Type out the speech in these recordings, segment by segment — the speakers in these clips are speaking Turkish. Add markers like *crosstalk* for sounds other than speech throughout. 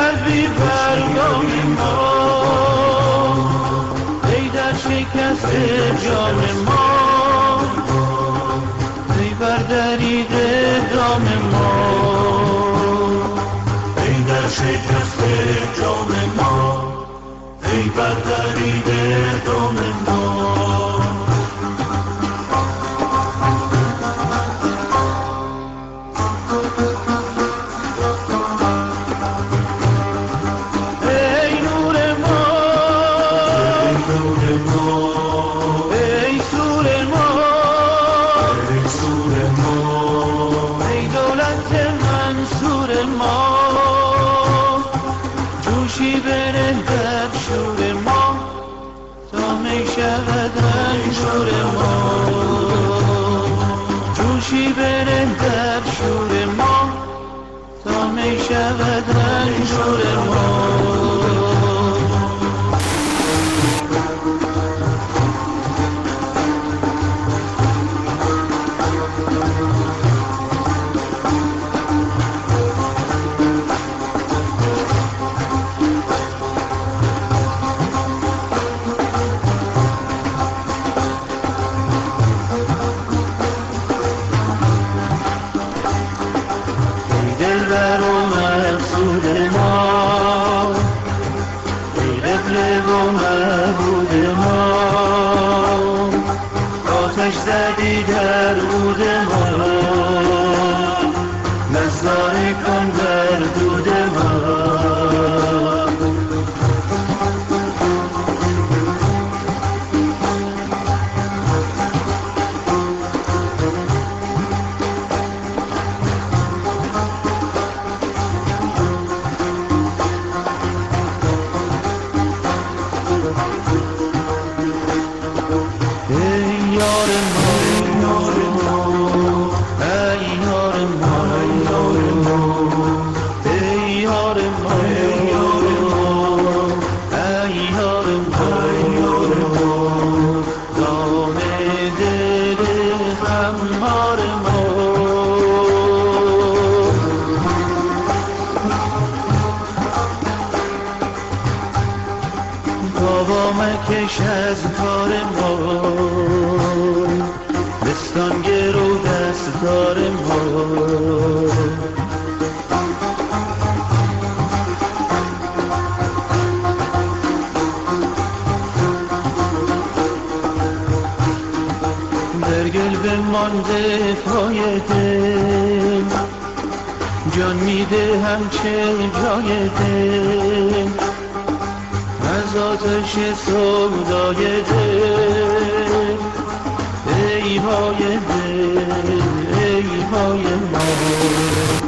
کردی برگام ما؟ ای در شکست جان ما؟ ای بردرید دام ما؟ ای در شکست جان ما؟ ای بردرید دام ما؟ مکش از کار ما. بستان گرو دستگار ما. در گل به مانده فایده جان میده همچه جای دل. آتش سودای دل. ای های دل ای های ما.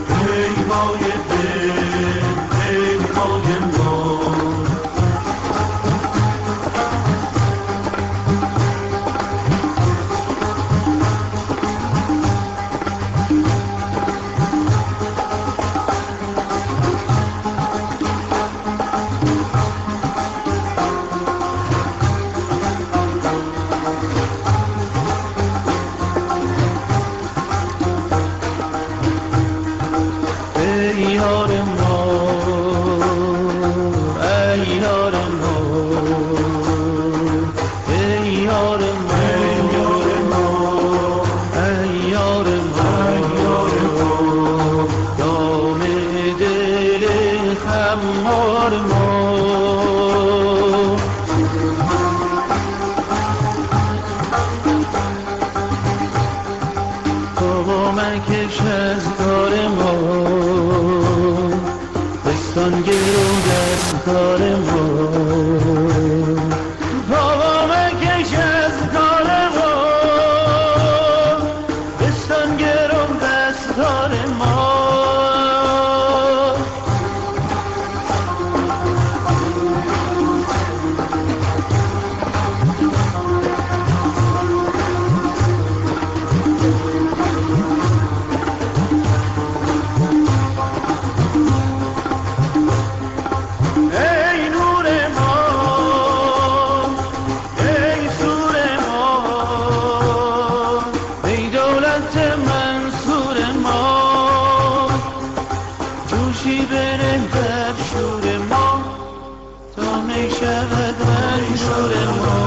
Lord.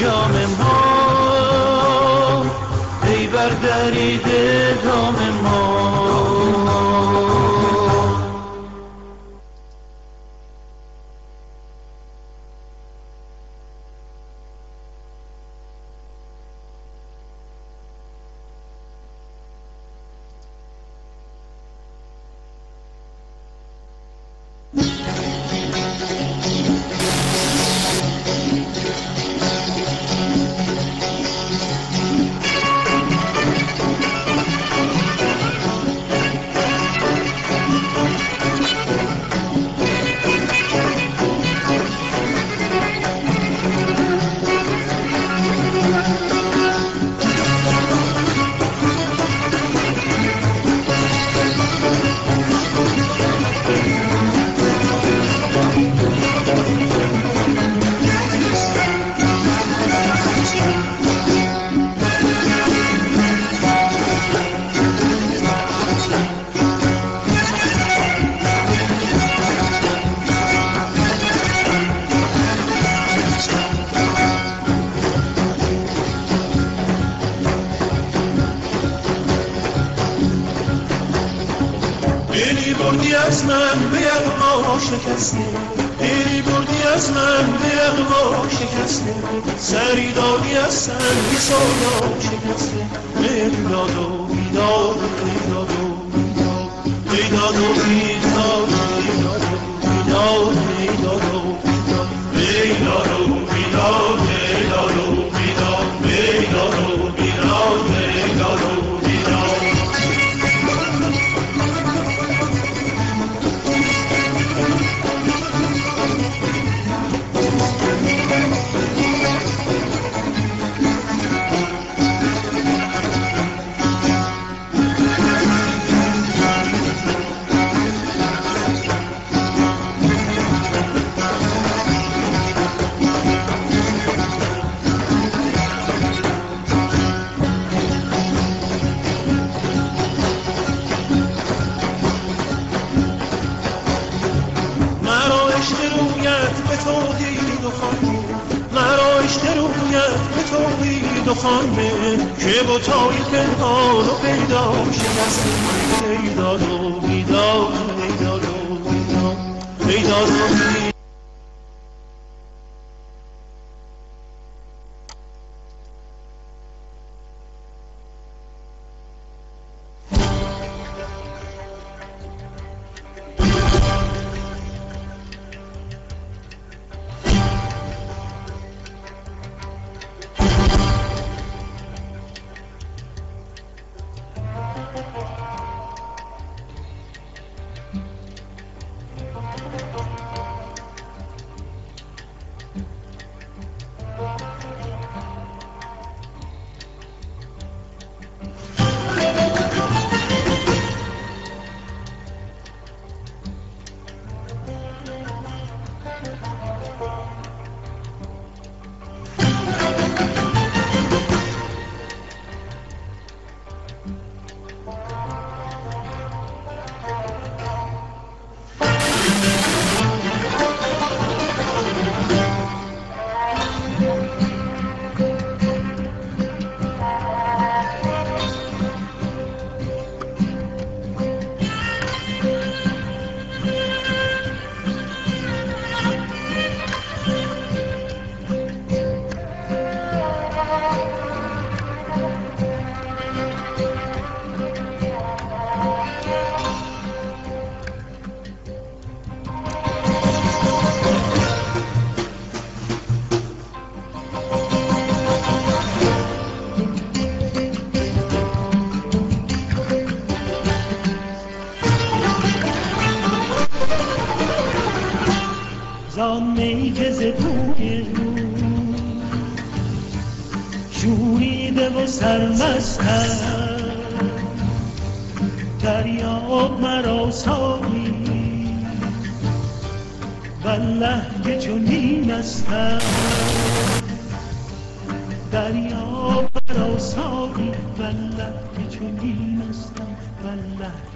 coming. شکستی دیری از من دل ما شکستی سری دادی از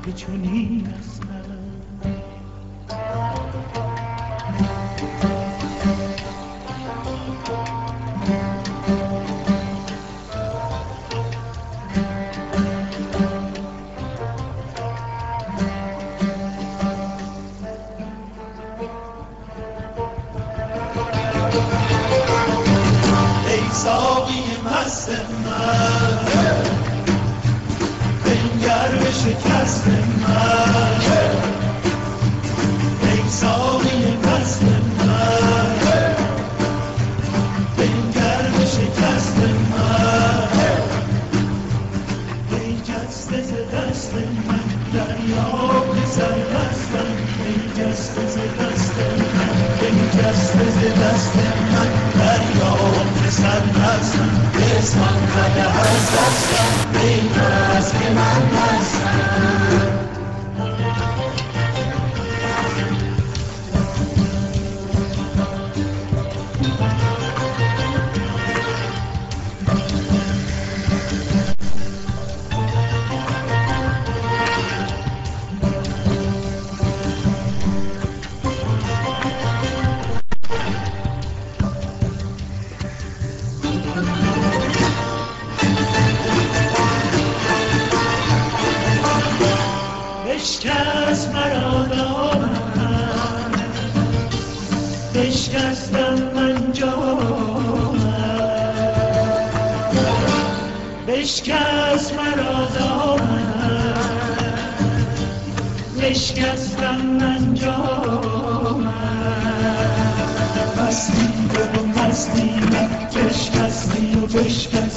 কিছু নেই Fish can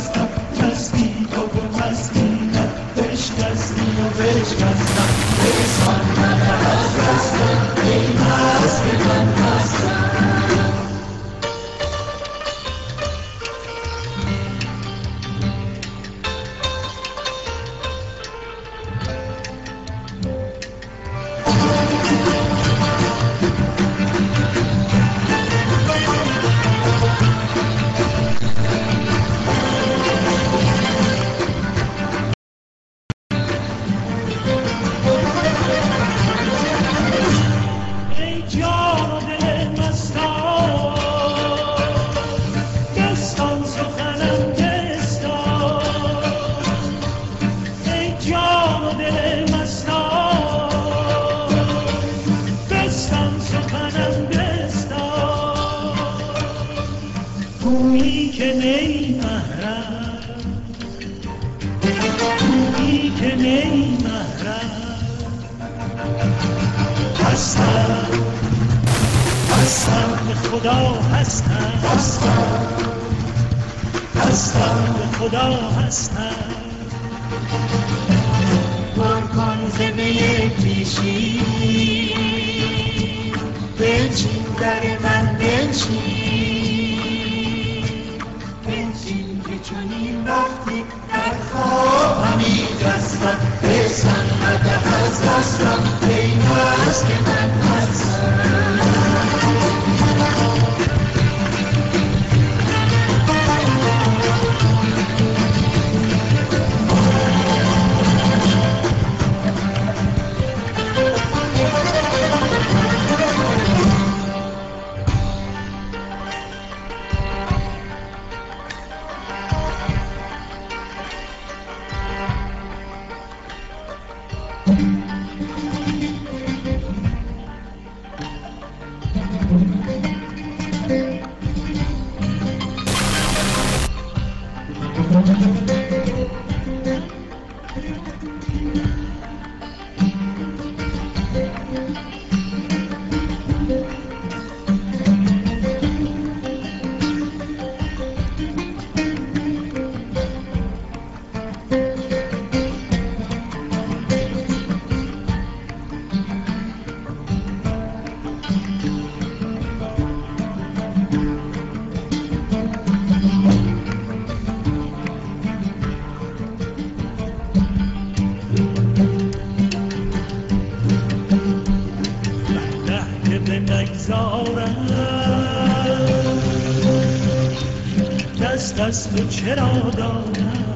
از تو چرا دانم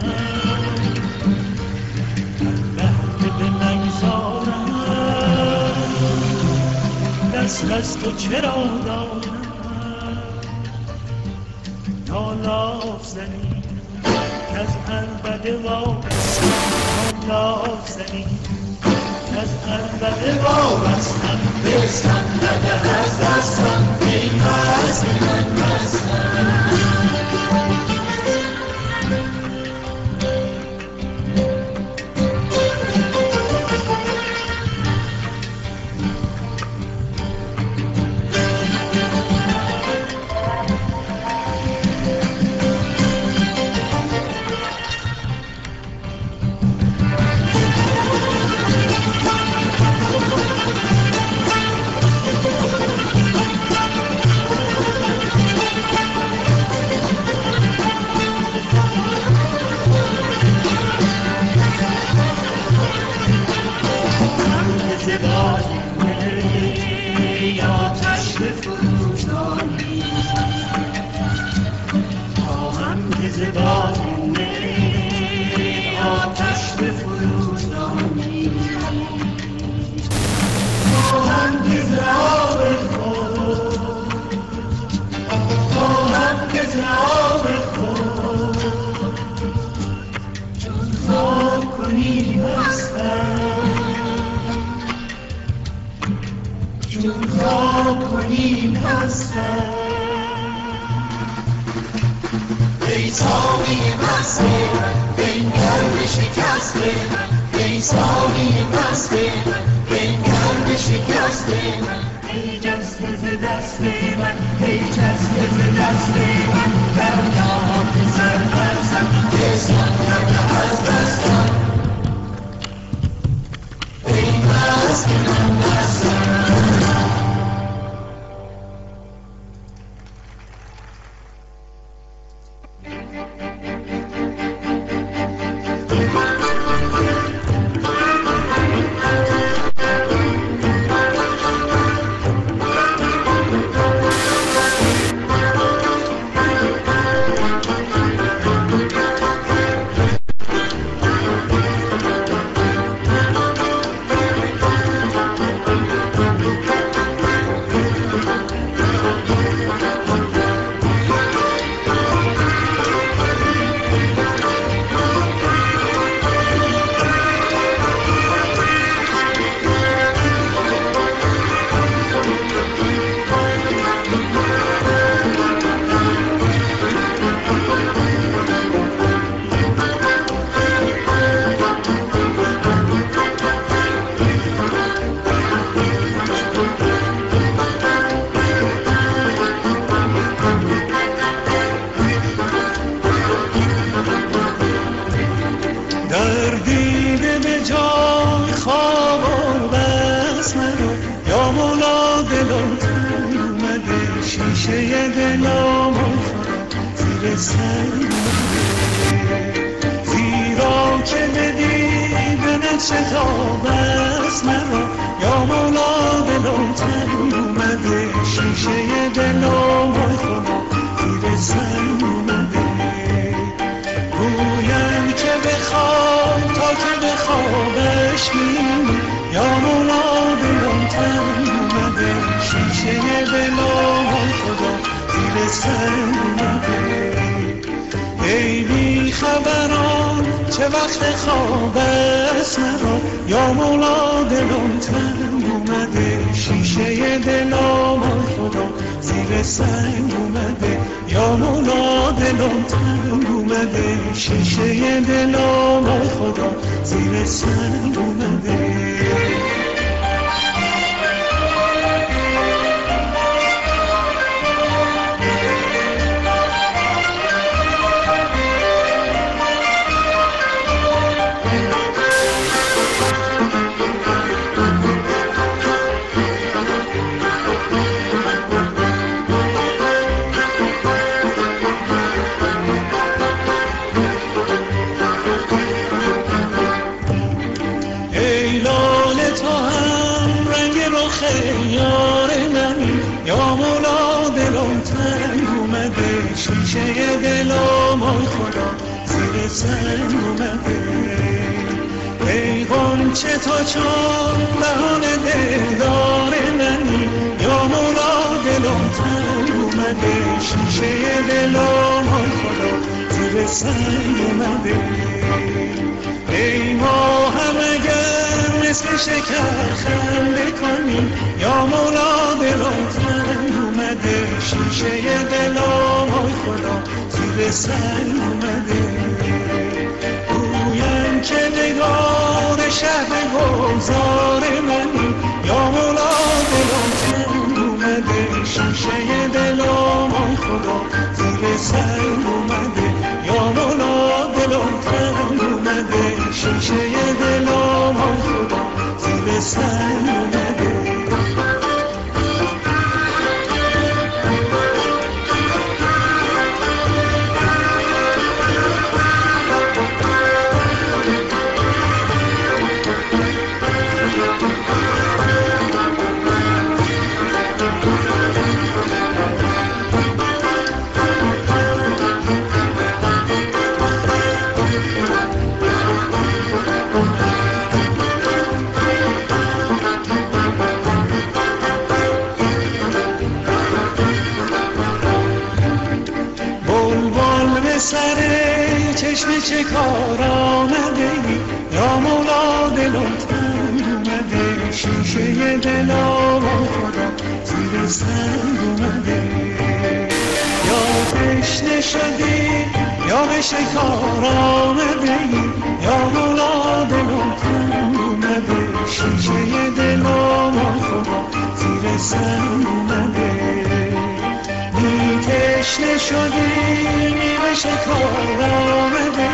الله که به نگذارم دست از تو چرا دانم سنگ اومده. ای غنچه تا چون دهان دلدار منی. یا مولا دلم تنگ اومده. شیشه دلم آی خدا زیر سنگ اومده. ای ما هم اگر مثل شکر خنده کنیم یا مولا دلم تنگ اومده. شیشه دلم آی خدا زیر سنگ اومده. گویم که نگار شهر گلزار منی. یا مولا دلم تنگ اومده؟ شیشه دلم آی خدا زیر سنگ اومده. یا مولا دلم تنگ اومده؟ شیشه دلم آی خدا زیر سنگ اومده. چشم چه کار آمده ای؟ یا مولا دلم تنگ اومده شیشه دلم خدا زیر سنگ اومده یا تشنه شدی یا به شکار آمده ای؟ یا مولا دلم تنگ اومده شیشه دلم خدا زیر سنگ اومده تشنه شدی به شکار آمده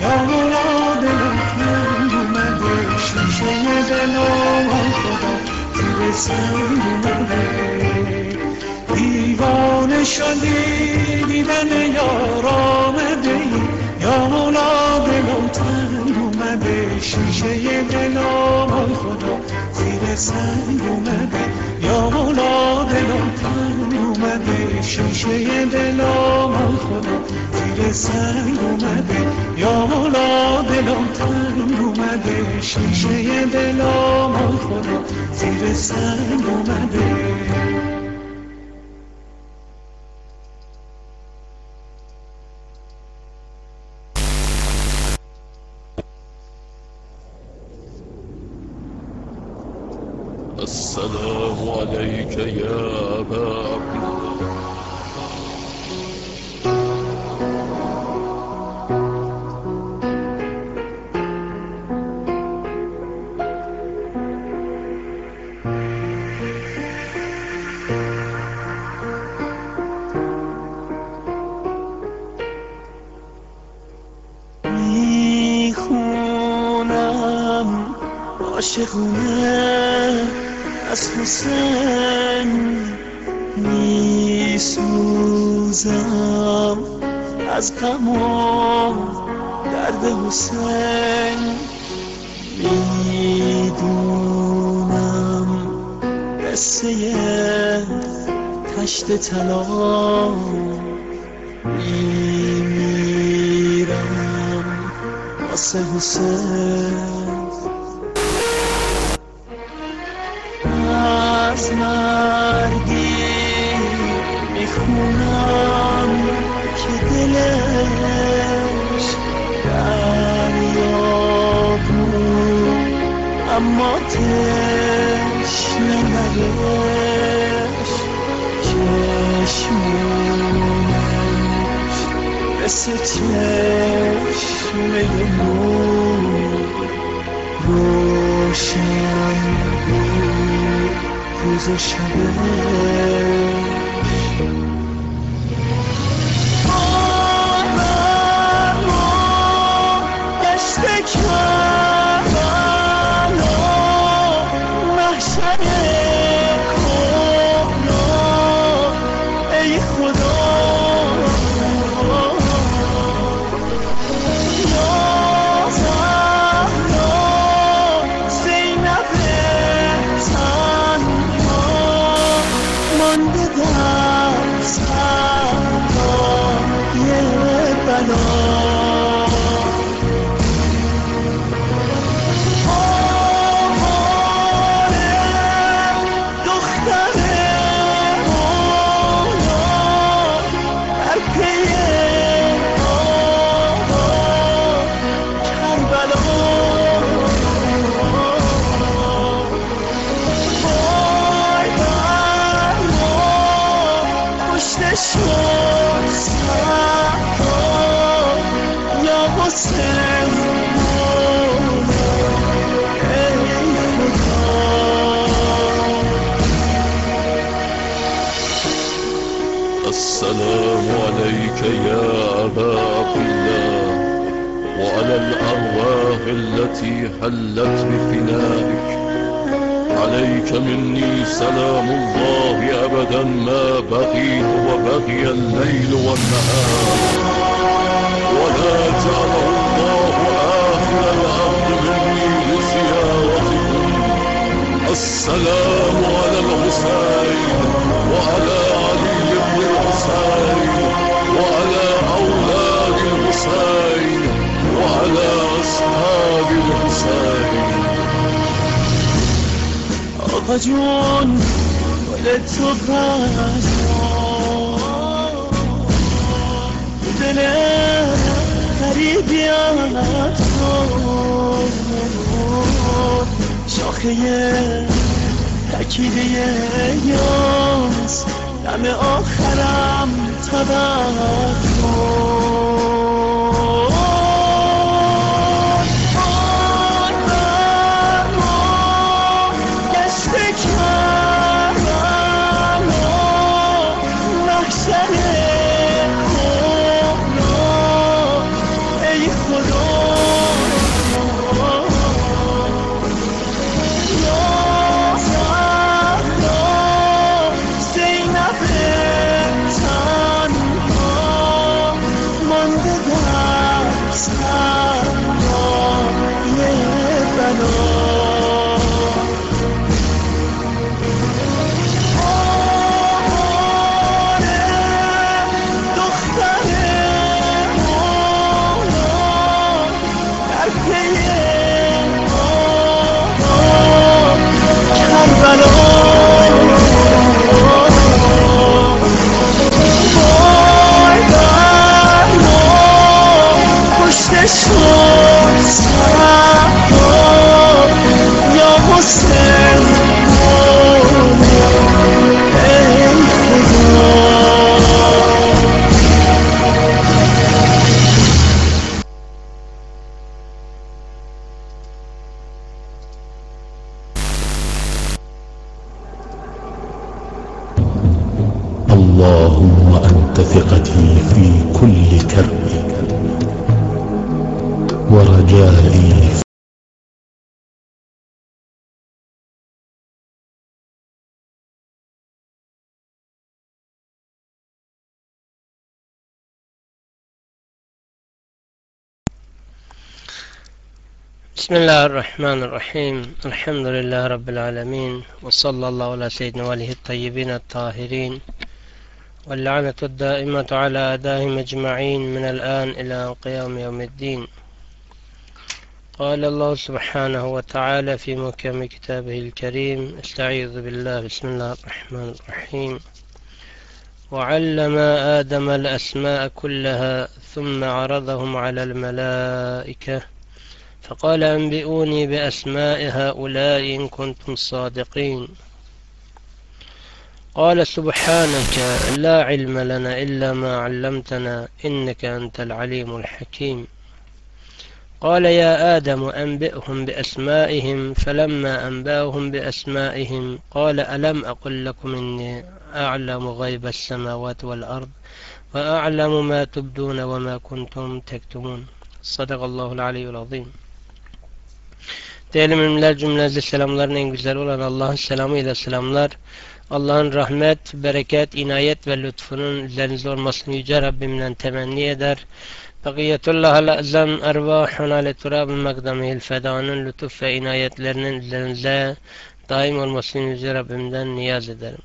یا مولا دلم تنگ اومده شیشه دلم خدا زیر سنگ دیوانه شدی دیدن یار آمده یا مولا دلم تنگ اومده شیشه دلم خدا سنگ اومده یا مولا دلم تنگ اومده شیشه دلم خدا. زیر سنگ اومده یا مولا دلم تنگ اومده شیشه دلم خدا. زیر سنگ اومده طلا میمیرم واسه حسین. از مرگی می‌خونم که دلش دریا بود اما تشنه seçmeyin Roşan bu kuzuşa بسم الله الرحمن الرحيم. الحمد لله رب العالمين وصلى الله على سيدنا وآله الطيبين الطاهرين واللعنة الدائمة على أعدائهم أجمعين من الآن إلى قيام يوم الدين. قال الله سبحانه وتعالى في محكم كتابه الكريم استعيذ بالله بسم الله الرحمن الرحيم. وعلم آدم الأسماء كلها ثم عرضهم على الملائكة فقال أنبئوني بأسماء هؤلاء إن كنتم صادقين. قال سبحانك لا علم لنا إلا ما علمتنا إنك أنت العليم الحكيم. قال يا آدم أنبئهم بأسمائهم فلما أنبأهم بأسمائهم قال ألم أقل لكم إني أعلم غيب السماوات والأرض وأعلم ما تبدون وما كنتم تكتمون. صدق الله العلي العظيم. Değerli müminler cümlenizde selamların en güzel olan Allah'ın selamı ile selamlar. Allah'ın rahmet, bereket, inayet ve lütfunun üzerinize olmasını yüce Rabbimden temenni eder. Bakiyetullah azam ervahuna le turab makdamihil fedanın lütuf ve inayetlerinin üzerinize daim olmasını yüce Rabbimden niyaz ederim.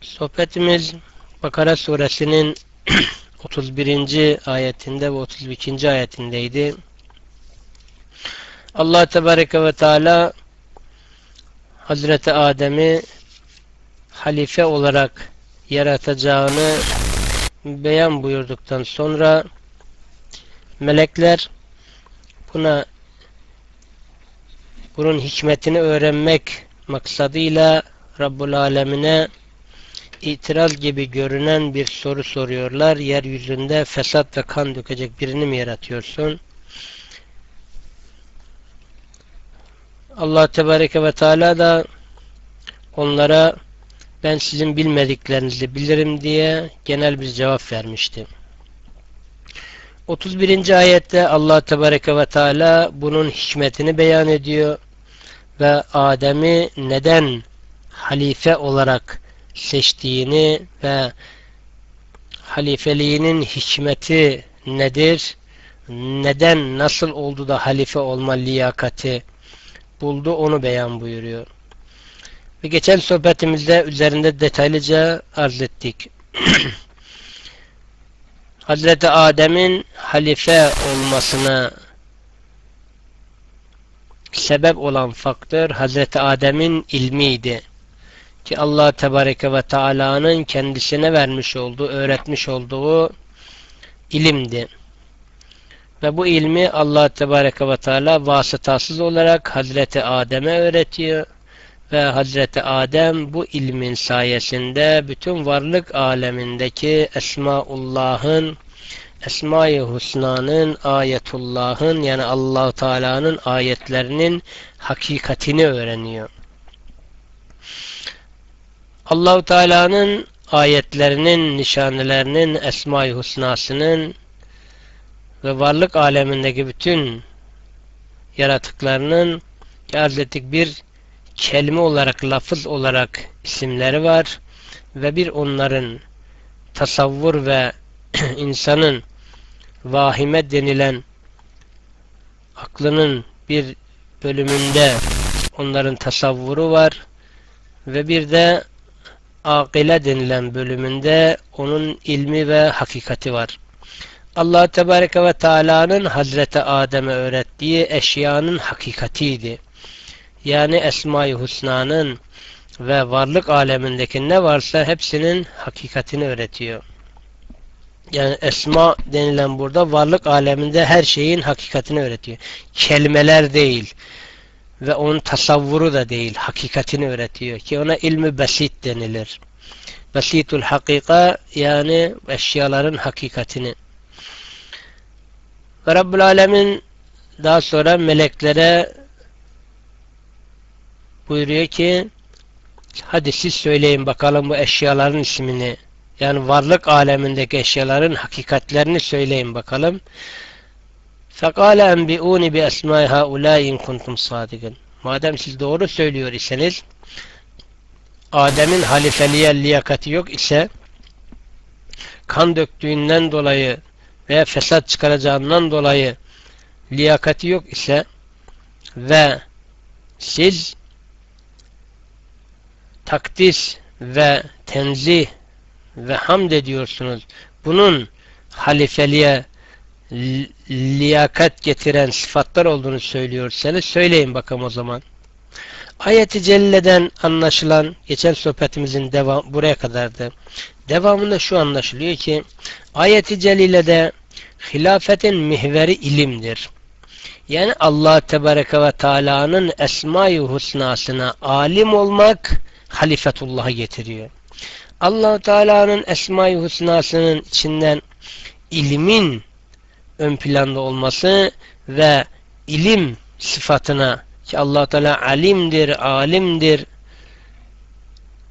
Sohbetimiz Bakara suresinin *clears throat* 31. ayetinde ve 32. ayetindeydi. Allah Tebareke ve Teala Hazreti Adem'i halife olarak yaratacağını beyan buyurduktan sonra melekler buna bunun hikmetini öğrenmek maksadıyla Rabbul Alemine itiraz gibi görünen bir soru soruyorlar. Yeryüzünde fesat ve kan dökecek birini mi yaratıyorsun? Allah Tebareke ve Teala da onlara ben sizin bilmediklerinizi bilirim diye genel bir cevap vermişti. 31. ayette Allah Tebareke ve Teala bunun hikmetini beyan ediyor ve Adem'i neden halife olarak seçtiğini ve halifeliğinin hikmeti nedir? Neden, nasıl oldu da halife olma liyakati buldu onu beyan buyuruyor. Ve geçen sohbetimizde üzerinde detaylıca arz ettik. *clears throat* Hazreti Adem'in halife olmasına sebep olan faktör Hazreti Adem'in ilmiydi. Ki Allah Tebareke ve Teala'nın kendisine vermiş olduğu, öğretmiş olduğu ilimdi. Ve bu ilmi Allah Tebareke ve Teala vasıtasız olarak Hazreti Adem'e öğretiyor. Ve Hazreti Adem bu ilmin sayesinde bütün varlık alemindeki Esmaullah'ın Esma-i Husna'nın, ayetullah'ın yani allah Teala'nın ayetlerinin hakikatini öğreniyor. Allahu Teala'nın ayetlerinin, nişanelerinin, Esma-i Husna'sının ve varlık alemindeki bütün yaratıklarının arz bir kelime olarak, lafız olarak isimleri var ve bir onların tasavvur ve *clears throat* insanın vahime denilen aklının bir bölümünde onların tasavvuru var ve bir de akile denilen bölümünde onun ilmi ve hakikati var. Allah Tebareke ve Teala'nın Hazreti Adem'e öğrettiği eşyanın hakikatiydi. Yani Esma-i Husna'nın ve varlık alemindeki ne varsa hepsinin hakikatini öğretiyor. Yani esma denilen burada varlık aleminde her şeyin hakikatini öğretiyor. Kelimeler değil ve onun tasavvuru da değil, hakikatini öğretiyor ki ona ilmi basit denilir. Basitul hakika yani eşyaların hakikatini. Ve Rabbül Alemin daha sonra meleklere buyuruyor ki hadi siz söyleyin bakalım bu eşyaların ismini yani varlık alemindeki eşyaların hakikatlerini söyleyin bakalım. فَقَالَ اَنْبِعُونِ بِأَسْمَاءِ هَؤُلَاءِ اِنْ كُنْتُمْ صَادِقٍ Madem siz doğru söylüyor iseniz Adem'in halifeliğe liyakati yok ise kan döktüğünden dolayı veya fesat çıkaracağından dolayı liyakati yok ise ve siz takdis ve tenzih ve hamd ediyorsunuz. Bunun halifeliğe liyakat getiren sıfatlar olduğunu söylüyorsanız söyleyin bakalım o zaman. Ayet-i Celle'den anlaşılan geçen sohbetimizin devam buraya kadardı. Devamında şu anlaşılıyor ki ayet-i Celile'de hilafetin mihveri ilimdir. Yani Allah Tebareke ve Teala'nın Esma-i Husnasına alim olmak halifetullah'ı getiriyor allah Teala'nın Esma-i Hüsna'sının içinden ilimin ön planda olması ve ilim sıfatına ki allah Teala alimdir, alimdir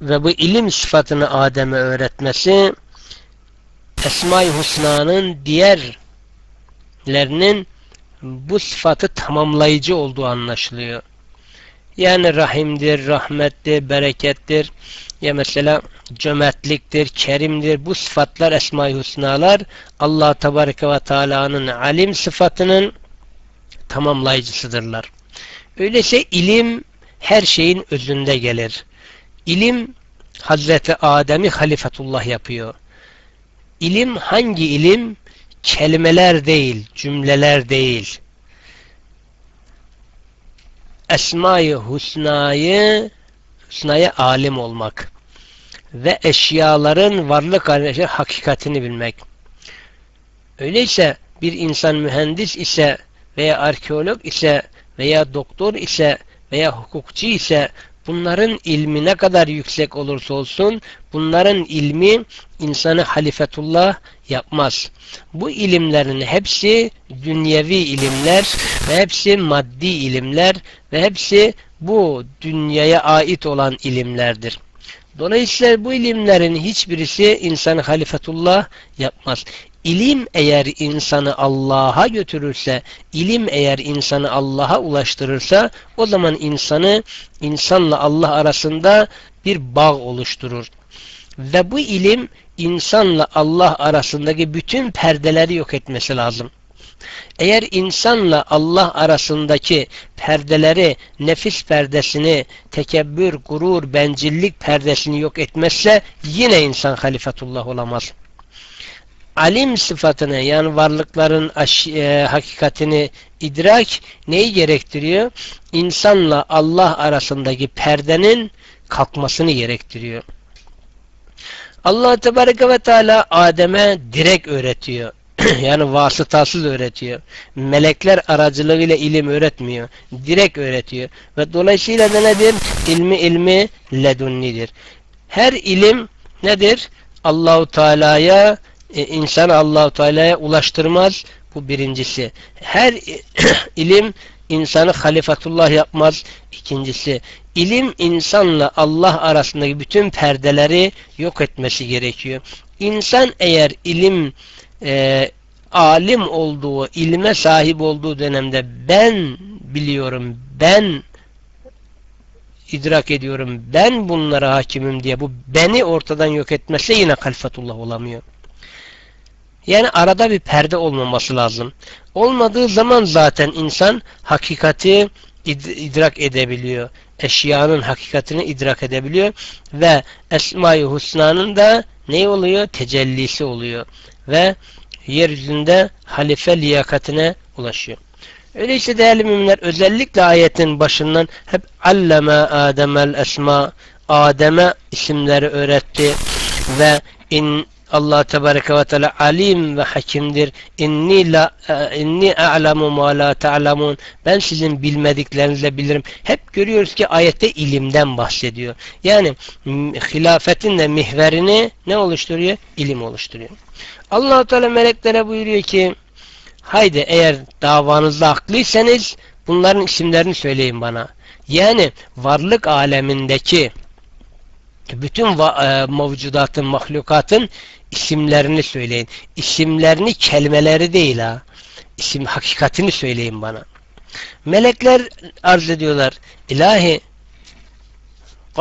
ve bu ilim sıfatını Adem'e öğretmesi Esma-i Hüsna'nın diğerlerinin bu sıfatı tamamlayıcı olduğu anlaşılıyor. Yani rahimdir, rahmettir, berekettir. Ya mesela cömertliktir, kerimdir. Bu sıfatlar Esma-i Hüsnalar Allah Tebareke ve Teala'nın alim sıfatının tamamlayıcısıdırlar. Öyleyse ilim her şeyin özünde gelir. İlim Hazreti Adem'i halifetullah yapıyor. İlim hangi ilim? Kelimeler değil, cümleler değil. Esma-i Husna'yı Husna'ya alim olmak ve eşyaların varlık halinde hakikatini bilmek. Öyleyse bir insan mühendis ise veya arkeolog ise veya doktor ise veya hukukçu ise bunların ilmi ne kadar yüksek olursa olsun bunların ilmi insanı halifetullah yapmaz. Bu ilimlerin hepsi dünyevi ilimler ve hepsi maddi ilimler ve hepsi bu dünyaya ait olan ilimlerdir. Dolayısıyla bu ilimlerin hiçbirisi insanı halifetullah yapmaz. İlim eğer insanı Allah'a götürürse, ilim eğer insanı Allah'a ulaştırırsa o zaman insanı insanla Allah arasında bir bağ oluşturur. Ve bu ilim insanla Allah arasındaki bütün perdeleri yok etmesi lazım. Eğer insanla Allah arasındaki perdeleri, nefis perdesini, tekebbür, gurur, bencillik perdesini yok etmezse yine insan halifetullah olamaz. Alim sıfatını yani varlıkların e, hakikatini idrak neyi gerektiriyor? İnsanla Allah arasındaki perdenin kalkmasını gerektiriyor. Allah Tebareke ve Teala Adem'e direkt öğretiyor. *clears throat* yani vasıtasız öğretiyor. Melekler aracılığıyla ilim öğretmiyor. Direkt öğretiyor. Ve dolayısıyla da nedir? İlmi ilmi ledunnidir. Her ilim nedir? Allahu Teala'ya e, insan Allahu Teala'ya ulaştırmaz. Bu birincisi. Her *clears throat* ilim insanı halifetullah yapmaz. İkincisi, ilim insanla Allah arasındaki bütün perdeleri yok etmesi gerekiyor. İnsan eğer ilim e, alim olduğu, ilme sahip olduğu dönemde ben biliyorum, ben idrak ediyorum, ben bunlara hakimim diye bu beni ortadan yok etmese yine kalfatullah olamıyor. Yani arada bir perde olmaması lazım. Olmadığı zaman zaten insan hakikati idrak edebiliyor. Eşyanın hakikatini idrak edebiliyor ve Esma-i Husna'nın da ne oluyor? Tecellisi oluyor. Ve yeryüzünde halife liyakatine ulaşıyor. Öyleyse değerli müminler özellikle ayetin başından hep alleme Ademel esma Adem'e isimleri öğretti ve in Allah tebareke ve teala alim ve hakimdir. İnni la e, inni a'lemu ma la ta'lemun. Ben sizin bilmediklerinizi bilirim. Hep görüyoruz ki ayette ilimden bahsediyor. Yani hilafetin de mihverini ne oluşturuyor? İlim oluşturuyor. Allah Teala meleklere buyuruyor ki haydi eğer davanızda haklıysanız bunların isimlerini söyleyin bana. Yani varlık alemindeki bütün e, mevcudatın, mahlukatın isimlerini söyleyin. İsimlerini kelimeleri değil ha. İsim hakikatini söyleyin bana. Melekler arz ediyorlar. İlahi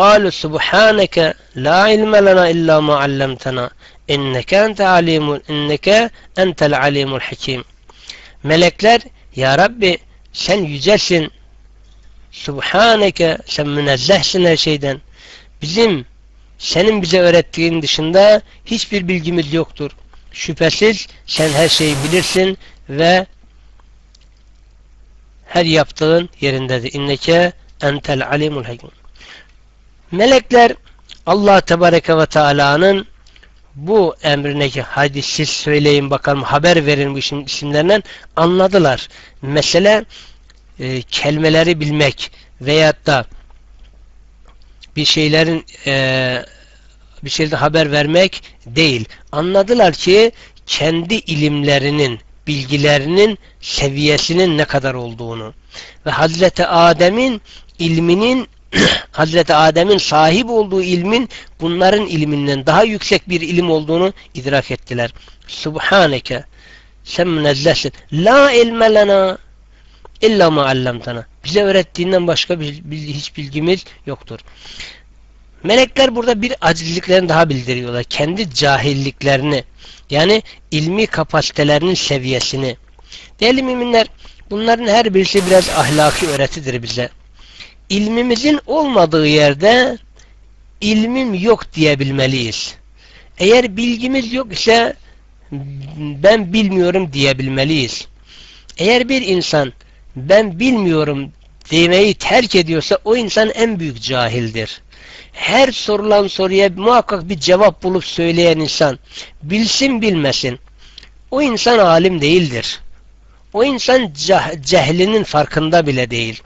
قالوا سبحانك لا علم لنا إلا ما علمتنا إنك أنت عليم إنك أنت العليم الحكيم Melekler Ya Rabbi sen yücesin Subhaneke sen münezzehsin her şeyden bizim senin bize öğrettiğin dışında hiçbir bilgimiz yoktur. Şüphesiz sen her şeyi bilirsin ve her yaptığın yerindedir. İnneke entel alimul hakim. Melekler Allah Tebareke ve Teala'nın bu emrindeki hadi siz söyleyin bakalım haber verin bu isim, isimlerinden anladılar. Mesele e, kelimeleri bilmek veyahut da bir şeylerin e, bir şeyde haber vermek değil. Anladılar ki kendi ilimlerinin, bilgilerinin seviyesinin ne kadar olduğunu ve Hazreti Adem'in ilminin *clears throat* Hazreti Adem'in sahip olduğu ilmin bunların ilminden daha yüksek bir ilim olduğunu idrak ettiler. Subhaneke sen münezzehsin. La ilme lena illa ma allamtana. Bize öğrettiğinden başka bir, bir, hiç bilgimiz yoktur. Melekler burada bir acizliklerini daha bildiriyorlar. Kendi cahilliklerini yani ilmi kapasitelerinin seviyesini. Değerli müminler bunların her birisi biraz ahlaki öğretidir bize. İlmimizin olmadığı yerde ilmim yok diyebilmeliyiz. Eğer bilgimiz yok ise ben bilmiyorum diyebilmeliyiz. Eğer bir insan ben bilmiyorum demeyi terk ediyorsa o insan en büyük cahildir. Her sorulan soruya muhakkak bir cevap bulup söyleyen insan bilsin bilmesin o insan alim değildir. O insan cah cehlinin farkında bile değil.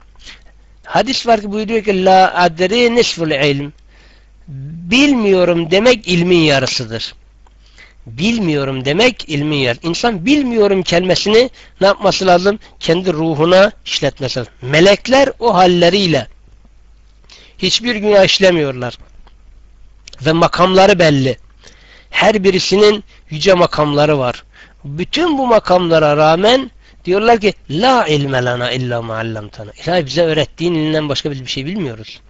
Hadis var ki buyuruyor ki la adri nisful ilm. Bilmiyorum demek ilmin yarısıdır. Bilmiyorum demek ilmin yarısı. İnsan bilmiyorum kelimesini ne yapması lazım? Kendi ruhuna işletmesi lazım. Melekler o halleriyle hiçbir günah işlemiyorlar. Ve makamları belli. Her birisinin yüce makamları var. Bütün bu makamlara rağmen diyorlar ki la ilme lana illa muallamtana. İlahi bize öğrettiğin ilinden başka bir şey bilmiyoruz.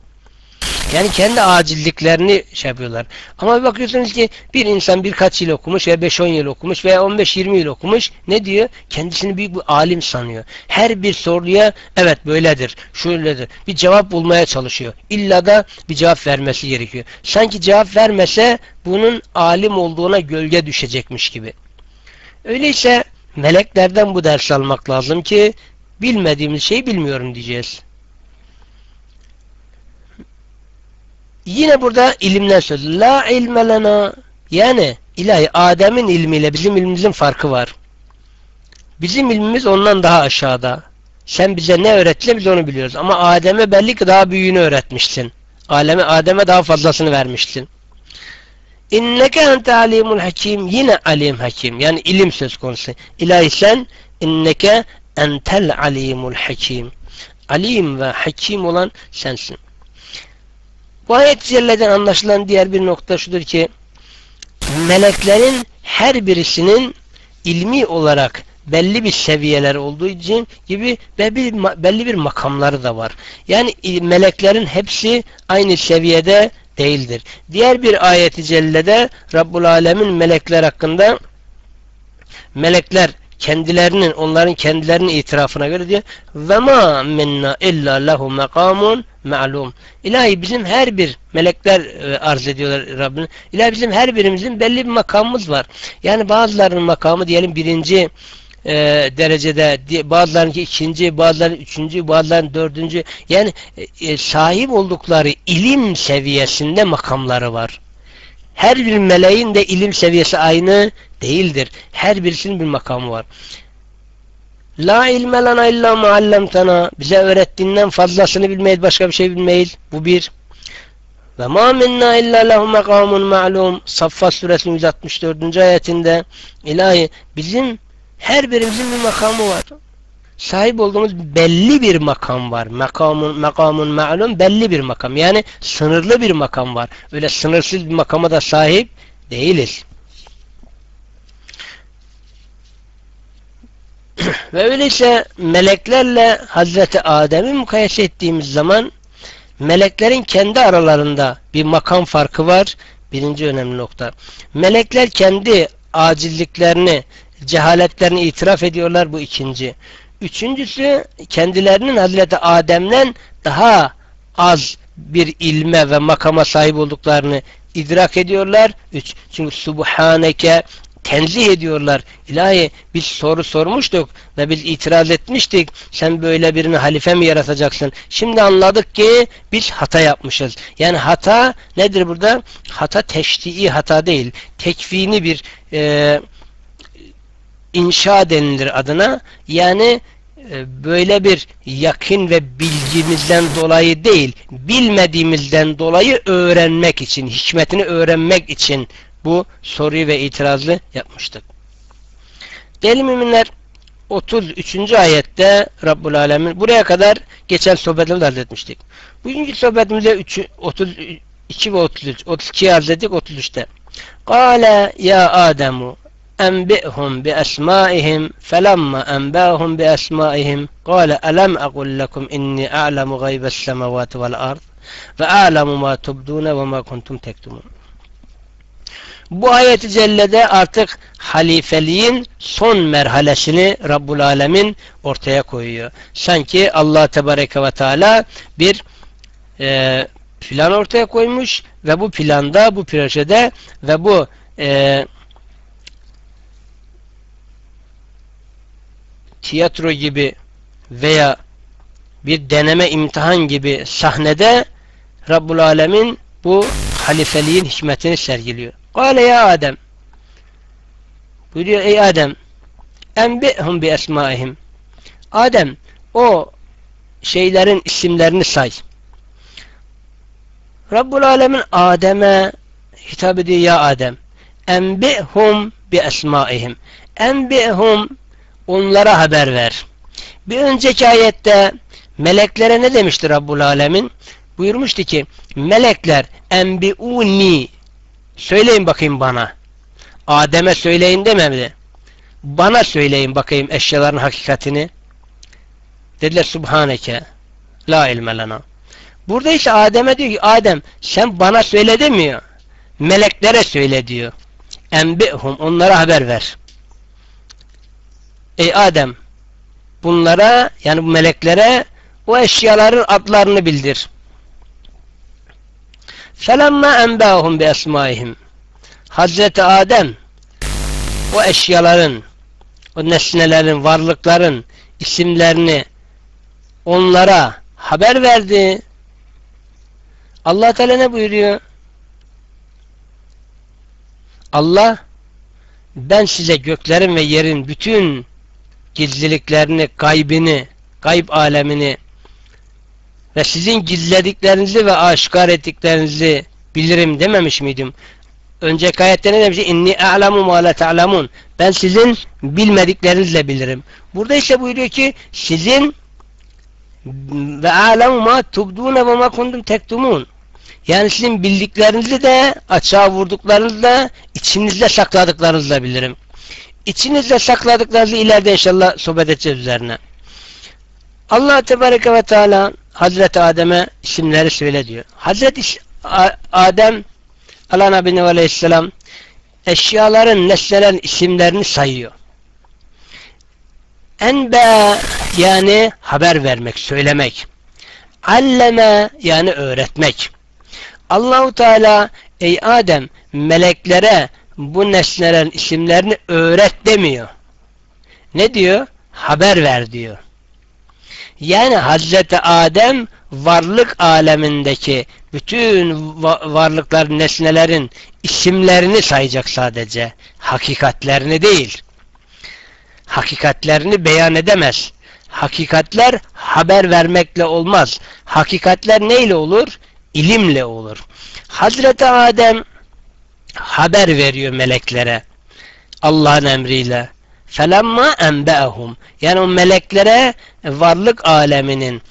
Yani kendi acilliklerini şey yapıyorlar. Ama bir bakıyorsunuz ki bir insan birkaç yıl okumuş veya 5-10 yıl okumuş veya 15-20 yıl okumuş ne diyor? Kendisini büyük bir alim sanıyor. Her bir soruya evet böyledir, şöyledir. Bir cevap bulmaya çalışıyor. İlla da bir cevap vermesi gerekiyor. Sanki cevap vermese bunun alim olduğuna gölge düşecekmiş gibi. Öyleyse meleklerden bu ders almak lazım ki bilmediğimiz şeyi bilmiyorum diyeceğiz. Yine burada ilimden söz. La ilme lena yani ilahi Adem'in ilmiyle bizim ilmimizin farkı var. Bizim ilmimiz ondan daha aşağıda. Sen bize ne öğrettin biz onu biliyoruz. Ama Adem'e belli ki daha büyüğünü öğretmişsin. Aleme Adem'e daha fazlasını vermiştin. İnneke ente alimul hakim. Yine alim hakim. Yani ilim söz konusu. İlahi sen inneke entel alimul hakim. Alim ve hakim olan sensin. Bu ayet celleden anlaşılan diğer bir nokta şudur ki meleklerin her birisinin ilmi olarak belli bir seviyeler olduğu için gibi belli bir makamları da var. Yani meleklerin hepsi aynı seviyede değildir. Diğer bir ayeti cellede Rabbul Alemin melekler hakkında melekler kendilerinin onların kendilerinin itirafına göre diyor ve ma minna illa lehu makamun ma'lum. İlahi bizim her bir melekler e, arz ediyorlar Rabbine. İlahi bizim her birimizin belli bir makamımız var. Yani bazılarının makamı diyelim birinci e, derecede, bazılarınki ikinci, bazılarının üçüncü, bazılarının dördüncü. Yani e, e, sahip oldukları ilim seviyesinde makamları var. Her bir meleğin de ilim seviyesi aynı değildir. Her birisinin bir makamı var. La ilme lana illa muallemtana. Bize öğrettiğinden fazlasını bilmeyiz, başka bir şey bilmeyiz. Bu bir. Ve ma minna illa lehu mekamun ma'lum. Saffat suresinin 164. ayetinde ilahi bizim her birimizin bir makamı var. Sahip olduğumuz belli bir makam var. Makamun, makamun ma'lum belli bir makam. Yani sınırlı bir makam var. Öyle sınırsız bir makama da sahip değiliz. Ve öyleyse meleklerle Hazreti Adem'i mukayese ettiğimiz zaman meleklerin kendi aralarında bir makam farkı var. Birinci önemli nokta. Melekler kendi acilliklerini, cehaletlerini itiraf ediyorlar. Bu ikinci. Üçüncüsü kendilerinin Hazreti Adem'den daha az bir ilme ve makama sahip olduklarını idrak ediyorlar. Üç, çünkü Subhaneke tenzih ediyorlar. İlahi biz soru sormuştuk ve biz itiraz etmiştik. Sen böyle birini halife mi yaratacaksın? Şimdi anladık ki biz hata yapmışız. Yani hata nedir burada? Hata teştii hata değil. Tekvini bir e, inşa denilir adına. Yani e, böyle bir yakın ve bilgimizden dolayı değil, bilmediğimizden dolayı öğrenmek için, hikmetini öğrenmek için bu soruyu ve itirazı yapmıştık. Değerli müminler 33. ayette Rabbul Alemin buraya kadar geçen sohbetimizde arz etmiştik. Bugünkü sohbetimizde 3, 32 ve 33 32 arz ettik 33'te. Kale ya Ademu enbi'hum bi esmaihim felemma enba'hum bi esmaihim kale elem aqul lekum inni a'lemu gaybes semavati vel ard ve a'lemu ma tubdune ve ma kuntum tektumun. Bu ayeti cellede artık halifeliğin son merhalesini Rabbul Alemin ortaya koyuyor. Sanki Allah Tebareke ve Teala bir e, plan ortaya koymuş ve bu planda, bu projede ve bu e, tiyatro gibi veya bir deneme imtihan gibi sahnede Rabbul Alemin bu halifeliğin hikmetini sergiliyor. Kale ya Adem buyuruyor ey Adem enbi'hum bi esmaihim Adem o şeylerin isimlerini say. Rabbul Alemin Adem'e hitap ediyor ya Adem enbi'hum bi esmaihim enbi'hum onlara haber ver. Bir önceki ayette meleklere ne demişti Rabbul Alemin? Buyurmuştu ki melekler enbiuni söyleyin bakayım bana. Adem'e söyleyin demedi. Bana söyleyin bakayım eşyaların hakikatini. Dediler Subhaneke la ilme lena. Burada ise Adem'e diyor ki Adem sen bana söyle demiyor. Meleklere söyle diyor. Enbihum onlara haber ver. Ey Adem bunlara yani bu meleklere o eşyaların adlarını bildir. Felemma enbâhum bi esmaihim. Hazreti Adem o eşyaların, o nesnelerin, varlıkların isimlerini onlara haber verdi. Allah Teala ne buyuruyor? Allah ben size göklerin ve yerin bütün gizliliklerini, gaybini, gayb alemini ve sizin gizlediklerinizi ve aşikar ettiklerinizi bilirim dememiş miydim? Önceki ayette ne demiş? İnni a'lamu ma la ta'lamun. Ben sizin bilmediklerinizle bilirim. Burada ise buyuruyor ki sizin ve a'lamu ma tubdune ve ma kuntum tektumun. Yani sizin bildiklerinizi de açığa vurduklarınızı da içinizde sakladıklarınızı da bilirim. İçinizde sakladıklarınızı ileride inşallah sohbet edeceğiz üzerine. Allah Tebareke ve Teala Hazreti Adem'e isimleri söyle diyor. Hazreti Adem Allah Nabi Aleyhisselam eşyaların, nesnelerin isimlerini sayıyor. Enbe yani haber vermek, söylemek. Alleme yani öğretmek. Allahu Teala ey Adem meleklere bu nesnelerin isimlerini öğret demiyor. Ne diyor? Haber ver diyor. Yani Hazreti Adem varlık alemindeki bütün varlıklar, nesnelerin isimlerini sayacak sadece. Hakikatlerini değil. Hakikatlerini beyan edemez. Hakikatler haber vermekle olmaz. Hakikatler neyle olur? İlimle olur. Hazreti Adem haber veriyor meleklere. Allah'ın emriyle. Felemma enbe'ehum. Yani o meleklere varlık aleminin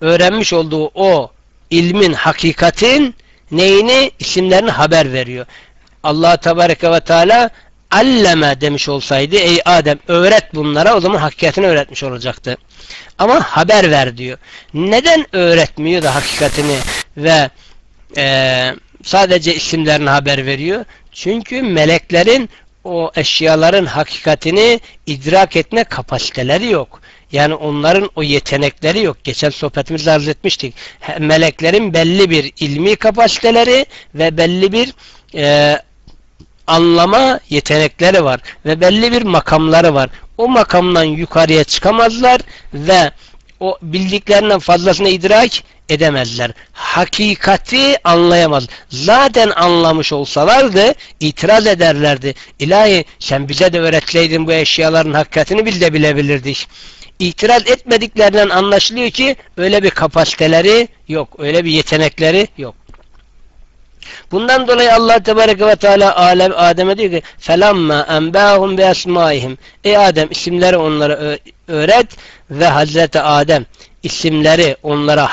öğrenmiş olduğu o ilmin, hakikatin neyini, isimlerini haber veriyor. Allah Tebareke ve Teala alleme demiş olsaydı ey Adem öğret bunlara o zaman hakikatini öğretmiş olacaktı. Ama haber ver diyor. Neden öğretmiyor da hakikatini ve e, sadece isimlerini haber veriyor? Çünkü meleklerin o eşyaların hakikatini idrak etme kapasiteleri yok. Yani onların o yetenekleri yok. Geçen sohbetimizde arz etmiştik. Meleklerin belli bir ilmi kapasiteleri ve belli bir e, anlama yetenekleri var. Ve belli bir makamları var. O makamdan yukarıya çıkamazlar ve o bildiklerinden fazlasını idrak edemezler. Hakikati anlayamaz. Zaten anlamış olsalardı itiraz ederlerdi. İlahi sen bize de öğretseydin bu eşyaların hakikatini biz de bilebilirdik. İtiraz etmediklerinden anlaşılıyor ki öyle bir kapasiteleri yok. Öyle bir yetenekleri yok. Bundan dolayı Allah Tebareke ve Teala alem Adem'e diyor ki felamma enbâhum bi esmaihim. Ey Adem isimleri onlara öğret ve Hazreti Adem isimleri onlara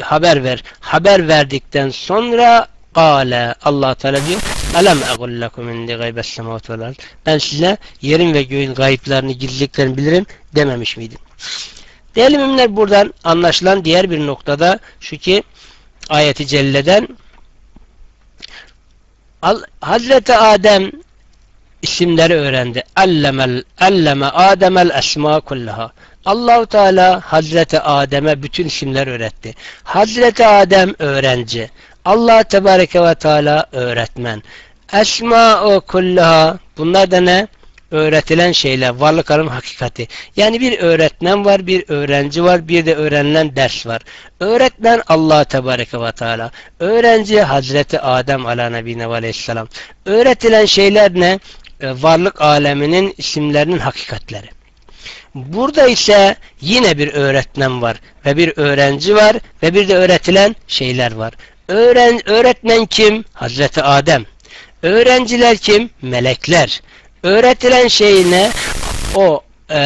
haber ver. Haber verdikten sonra Kale Allah Teala diyor Elem egul lekum indi gaybes semavat vel Ben size yerin ve göğün gayiplerini, gizliliklerini bilirim dememiş miydim? Değerli müminler buradan anlaşılan diğer bir noktada şu ki ayeti celleden Hazreti Adem isimleri öğrendi. Allemel alleme Ademel esma kullaha. Allahu Teala Hazreti Adem'e bütün isimler öğretti. Hazreti Adem öğrenci. Allah Tebareke ve Teala öğretmen. Esma-u kullaha bunlar da ne? Öğretilen şeyler, varlık alım hakikati. Yani bir öğretmen var, bir öğrenci var, bir de öğrenilen ders var. Öğretmen Allah Tebareke ve Teala. Öğrenci Hazreti Adem ala nebine aleyhisselam. Öğretilen şeyler ne? E, Varlık aleminin isimlerinin hakikatleri. Burada ise yine bir öğretmen var ve bir öğrenci var ve bir de öğretilen şeyler var. Öğren, öğretmen kim? Hazreti Adem. Öğrenciler kim? Melekler. Öğretilen şey ne? O e,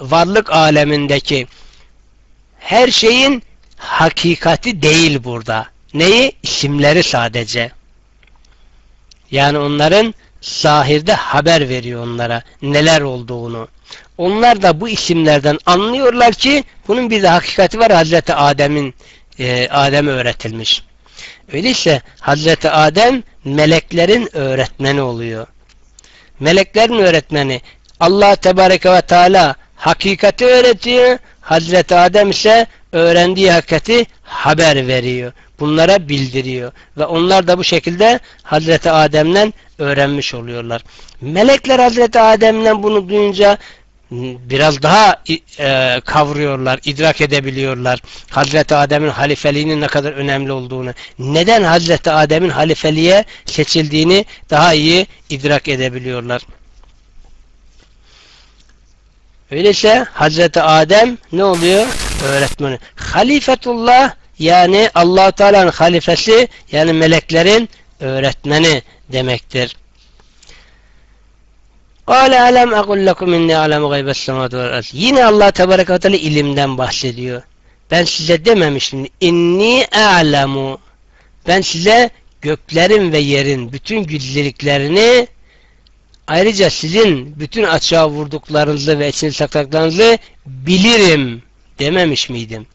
varlık alemindeki her şeyin hakikati değil burada. Neyi? İsimleri sadece. Yani onların zahirde haber veriyor onlara neler olduğunu. Onlar da bu isimlerden anlıyorlar ki bunun bir de hakikati var Hazreti Adem'in e, Adem'e öğretilmiş. Öyleyse Hazreti Adem meleklerin öğretmeni oluyor. Meleklerin öğretmeni Allah Tebareke ve Teala hakikati öğretiyor. Hazreti Adem ise öğrendiği hakikati haber veriyor. Bunlara bildiriyor. Ve onlar da bu şekilde Hazreti Adem'den öğrenmiş oluyorlar. Melekler Hazreti Adem'den bunu duyunca biraz daha e, kavruyorlar, idrak edebiliyorlar. Hazreti Adem'in halifeliğinin ne kadar önemli olduğunu, neden Hazreti Adem'in halifeliğe seçildiğini daha iyi idrak edebiliyorlar. Öyleyse Hazreti Adem ne oluyor? Öğretmeni. Halifetullah yani allah Teala'nın halifesi yani meleklerin öğretmeni demektir. Kâle alem akul inni alemu gaybes semâtu vel arz. Yine Allah Tebarek ve Teala ilimden bahsediyor. Ben size dememiştim. İnni a'lemu. Ben size göklerin ve yerin bütün gizliliklerini ayrıca sizin bütün açığa vurduklarınızı ve içini sakladıklarınızı bilirim dememiş miydim?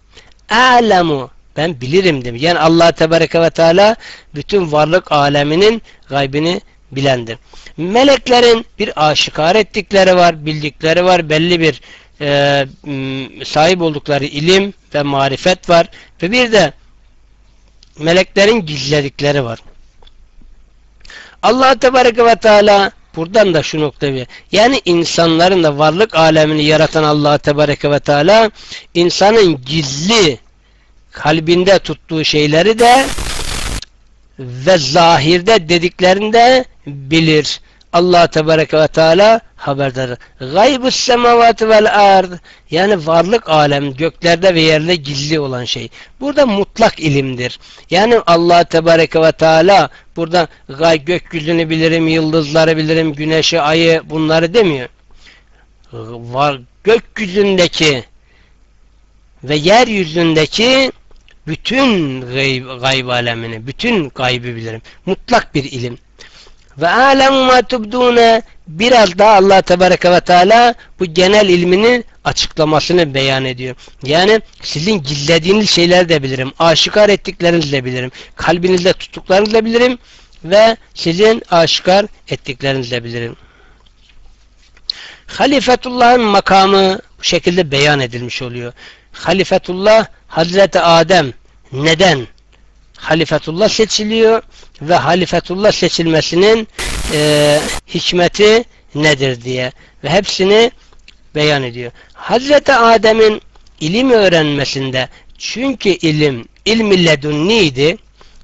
A'lemu. Ben bilirim demiş. Yani Allah Tebareke ve Teala bütün varlık aleminin gaybini bilendir. Meleklerin bir aşikar ettikleri var, bildikleri var, belli bir e, sahip oldukları ilim ve marifet var ve bir de meleklerin gizledikleri var. Allah Tebareke ve Teala buradan da şu noktayı yani insanların da varlık alemini yaratan Allah Tebareke ve Teala insanın gizli kalbinde tuttuğu şeyleri de ve zahirde dediklerinde bilir. Allah Tebareke ve Teala haberdar. Gaybus semavatı vel ard yani varlık alem göklerde ve yerde gizli olan şey. Burada mutlak ilimdir. Yani Allah Tebareke ve Teala burada gay gökyüzünü bilirim, yıldızları bilirim, güneşi, ayı bunları demiyor. Var gökyüzündeki ve yeryüzündeki bütün gayb, gayb alemini, bütün gaybı bilirim. Mutlak bir ilim. Ve alemu ma tubdune biraz daha Allah Tebareke ve Teala bu genel ilminin açıklamasını beyan ediyor. Yani sizin gizlediğiniz şeyleri de bilirim. Aşikar ettiklerinizi de bilirim. Kalbinizde tuttuklarınızı da bilirim. Ve sizin aşikar ettiklerinizi de bilirim. Halifetullah'ın makamı bu şekilde beyan edilmiş oluyor. Halifetullah Hazreti Adem neden halifetullah seçiliyor ve halifetullah seçilmesinin e, hikmeti nedir diye ve hepsini beyan ediyor. Hazreti Adem'in ilim öğrenmesinde çünkü ilim ilmi ledunniydi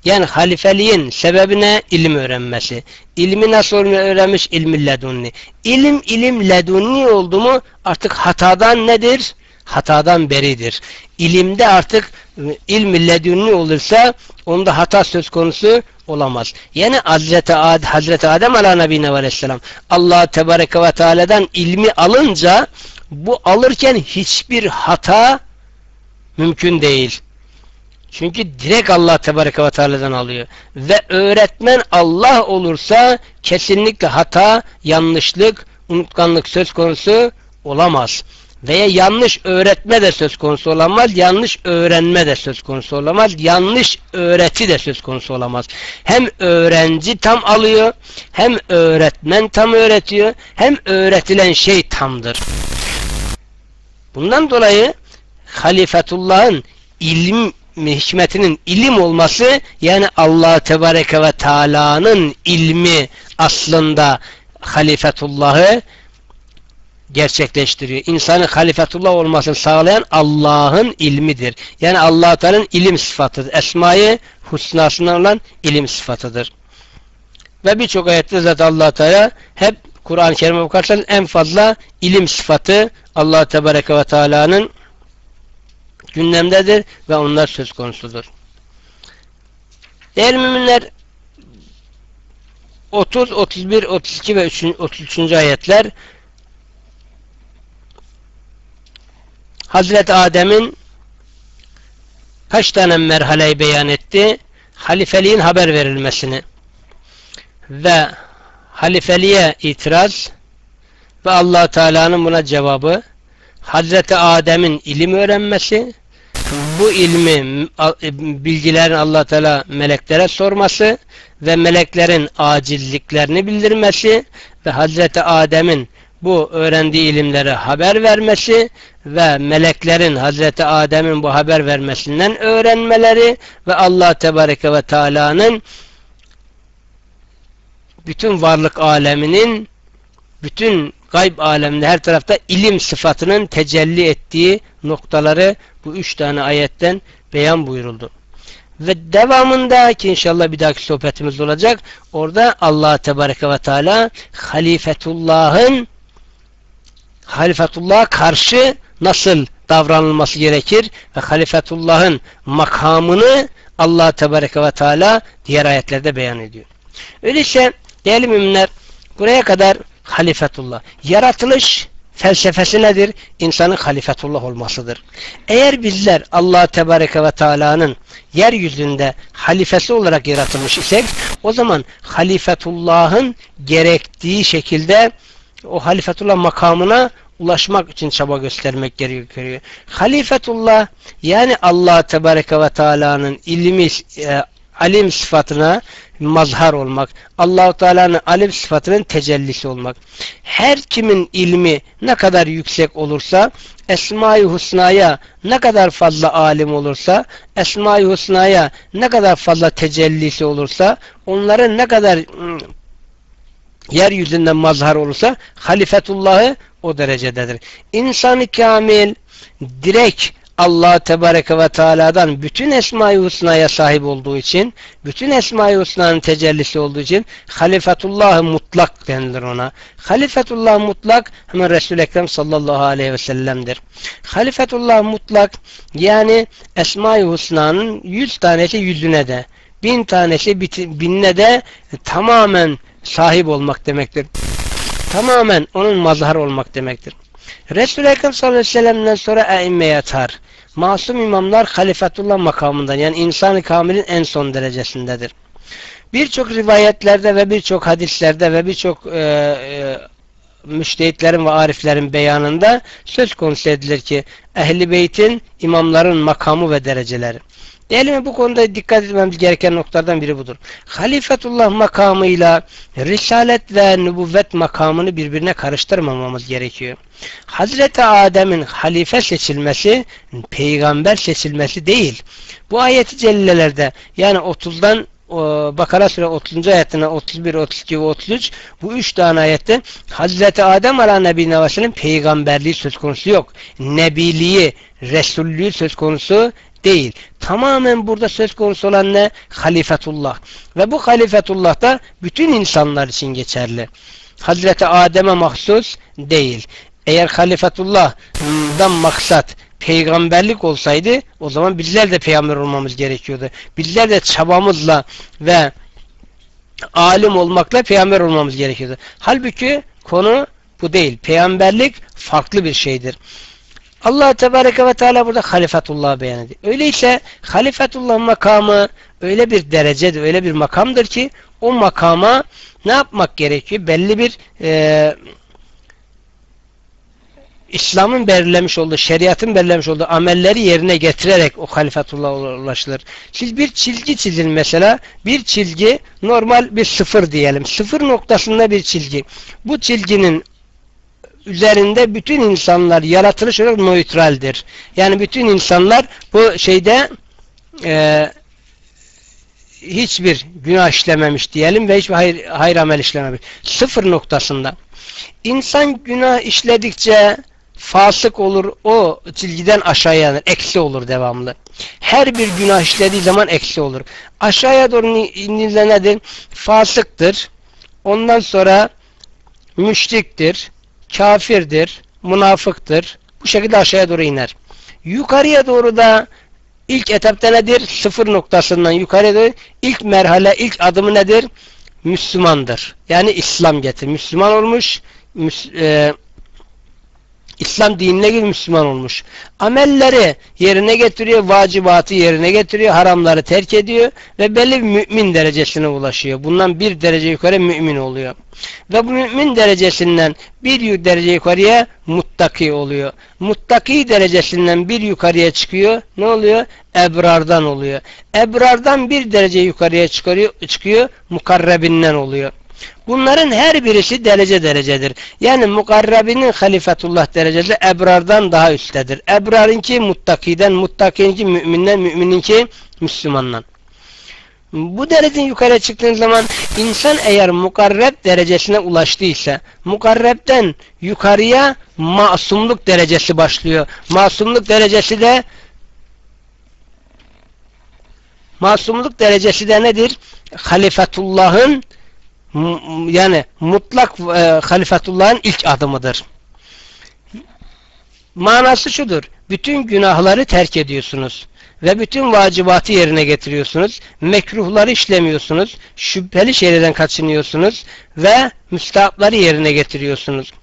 yani halifeliğin sebebine ilim öğrenmesi. İlmi nasıl öğrenmiş? İlmi ledunni. İlim ilim ledunni oldu mu artık hatadan nedir? Hatadan beridir. İlimde artık ilmi ledünni olursa onda hata söz konusu olamaz. Yani Hazreti, Ad, Hazreti Adem ala nebine aleyhisselam Allah Tebareke ve Teala'dan ilmi alınca bu alırken hiçbir hata mümkün değil. Çünkü direkt Allah Tebareke ve Teala'dan alıyor. Ve öğretmen Allah olursa kesinlikle hata, yanlışlık, unutkanlık söz konusu olamaz veya yanlış öğretme de söz konusu olamaz, yanlış öğrenme de söz konusu olamaz, yanlış öğreti de söz konusu olamaz. Hem öğrenci tam alıyor, hem öğretmen tam öğretiyor, hem öğretilen şey tamdır. Bundan dolayı halifetullah'ın ilim hikmetinin ilim olması yani Allah Tebareke ve Teala'nın ilmi aslında halifetullah'ı gerçekleştiriyor. İnsanın halifetullah olmasını sağlayan Allah'ın ilmidir. Yani allah Teala'nın ilim sıfatıdır. Esma-i husnasından olan ilim sıfatıdır. Ve birçok ayette zaten allah Teala hep Kur'an-ı Kerim'e bakarsanız en fazla ilim sıfatı Allah Tebareke ve Teala'nın gündemdedir ve onlar söz konusudur. Değerli müminler 30, 31, 32 ve 33. ayetler Hazreti Adem'in kaç tane merhaleyi beyan etti? Halifeliğin haber verilmesini ve halifeliğe itiraz ve allah Teala'nın buna cevabı Hazreti Adem'in ilim öğrenmesi bu ilmi bilgilerin allah Teala meleklere sorması ve meleklerin acilliklerini bildirmesi ve Hazreti Adem'in bu öğrendiği ilimlere haber vermesi ve meleklerin Hazreti Adem'in bu haber vermesinden öğrenmeleri ve Allah Tebareke ve Teala'nın bütün varlık aleminin bütün gayb aleminde her tarafta ilim sıfatının tecelli ettiği noktaları bu üç tane ayetten beyan buyuruldu. Ve devamında ki inşallah bir dahaki sohbetimiz olacak. Orada Allah Tebareke ve Teala Halifetullah'ın Halifetullah'a karşı nasıl davranılması gerekir ve Halifetullah'ın makamını Allah Tebareke ve Teala diğer ayetlerde beyan ediyor. Öyleyse değerli müminler buraya kadar halifetullah. Yaratılış felsefesi nedir? İnsanın halifetullah olmasıdır. Eğer bizler Allah Tebareke ve Teala'nın yeryüzünde halifesi olarak yaratılmış isek o zaman halifetullahın gerektiği şekilde o halifetullah makamına ulaşmak için çaba göstermek gerekiyor. Halifetullah yani Allah Tebareke ve Teala'nın ilmi e, alim sıfatına mazhar olmak. Allahu Teala'nın alim sıfatının tecellisi olmak. Her kimin ilmi ne kadar yüksek olursa Esma-i Husna'ya ne kadar fazla alim olursa, Esma-i Husna'ya ne kadar fazla tecellisi olursa, onların ne kadar ıı, yeryüzünde mazhar olursa halifetullahı o derecededir. İnsan-ı kamil direkt Allah Tebareke ve Teala'dan bütün Esma-i Husna'ya sahip olduğu için, bütün Esma-i Husna'nın tecellisi olduğu için Halifetullah mutlak denilir ona. Halifetullah mutlak hemen Resul-i Ekrem sallallahu aleyhi ve sellem'dir. Halifetullah mutlak yani Esma-i Husna'nın yüz tanesi yüzüne de, bin tanesi binine de tamamen sahip olmak demektir. Tamamen onun mazhar olmak demektir. Resul-i Ekrem sallallahu aleyhi ve sellem'den sonra eimme yatar. Masum imamlar halifetullah makamından yani insan-ı kamilin en son derecesindedir. Birçok rivayetlerde ve birçok hadislerde ve birçok e, e, müştehitlerin ve ariflerin beyanında söz konusu edilir ki ehli beytin imamların makamı ve dereceleri. Değerli bu konuda dikkat etmemiz gereken noktalardan biri budur. Halifetullah makamıyla risalet ve nübüvvet makamını birbirine karıştırmamamız gerekiyor. Hazreti Adem'in halife seçilmesi peygamber seçilmesi değil. Bu ayeti cellelerde yani 30'dan Bakara Sure 30. ayetine 31, 32 ve 33 bu üç tane ayette Hazreti Adem ala Nebi Nevası'nın peygamberliği söz konusu yok. Nebiliği, Resullüğü söz konusu değil. Tamamen burada söz konusu olan ne? Halifetullah. Ve bu halifetullah da bütün insanlar için geçerli. Hazreti Adem'e mahsus değil. Eğer halifetullah'dan maksat peygamberlik olsaydı o zaman bizler de peygamber olmamız gerekiyordu. Bizler de çabamızla ve alim olmakla peygamber olmamız gerekiyordu. Halbuki konu bu değil. Peygamberlik farklı bir şeydir. Allah Tebareke ve Teala burada halifetullah beyan ediyor. Öyleyse halifetullah makamı öyle bir derecedir, öyle bir makamdır ki o makama ne yapmak gerekiyor? Belli bir e, İslam'ın belirlemiş olduğu, şeriatın belirlemiş olduğu amelleri yerine getirerek o halifetullah'a ulaşılır. Siz bir çizgi çizin mesela. Bir çizgi normal bir sıfır diyelim. Sıfır noktasında bir çizgi. Bu çizginin üzerinde bütün insanlar yaratılış olarak nötraldir. Yani bütün insanlar bu şeyde e, hiçbir günah işlememiş diyelim ve hiçbir hayır, hayır amel işlememiş. Sıfır noktasında. İnsan günah işledikçe fasık olur, o çizgiden aşağıya yanır, eksi olur devamlı. Her bir günah işlediği zaman eksi olur. Aşağıya doğru indiğinde nedir? Fasıktır. Ondan sonra müşriktir, kafirdir, münafıktır. Bu şekilde aşağıya doğru iner. Yukarıya doğru da ilk etapta nedir? Sıfır noktasından yukarıya doğru ilk merhale, ilk adımı nedir? Müslümandır. Yani İslam getir. Müslüman olmuş, müs e, İslam dinine göre Müslüman olmuş. Amelleri yerine getiriyor, vacibatı yerine getiriyor, haramları terk ediyor ve belli bir mümin derecesine ulaşıyor. Bundan bir derece yukarı mümin oluyor. Ve bu mümin derecesinden bir derece yukarıya muttaki oluyor. Muttaki derecesinden bir yukarıya çıkıyor. Ne oluyor? Ebrardan oluyor. Ebrardan bir derece yukarıya çıkarıyor, çıkıyor. Mukarrebinden oluyor. Bunların her birisi derece derecedir. Yani mukarrabinin halifetullah derecesi ebrardan daha üsttedir. Ebrarınki muttakiden, muttakinki müminden, mümininki Müslümandan. Bu dereceden yukarı çıktığın zaman insan eğer mukarreb derecesine ulaştıysa mukarrebden yukarıya masumluk derecesi başlıyor. Masumluk derecesi de masumluk derecesi de nedir? Halifetullah'ın yani mutlak e, halifetullah'ın ilk adımıdır. Manası şudur. Bütün günahları terk ediyorsunuz ve bütün vacibatı yerine getiriyorsunuz. Mekruhları işlemiyorsunuz. Şüpheli şeylerden kaçınıyorsunuz ve müstahapları yerine getiriyorsunuz.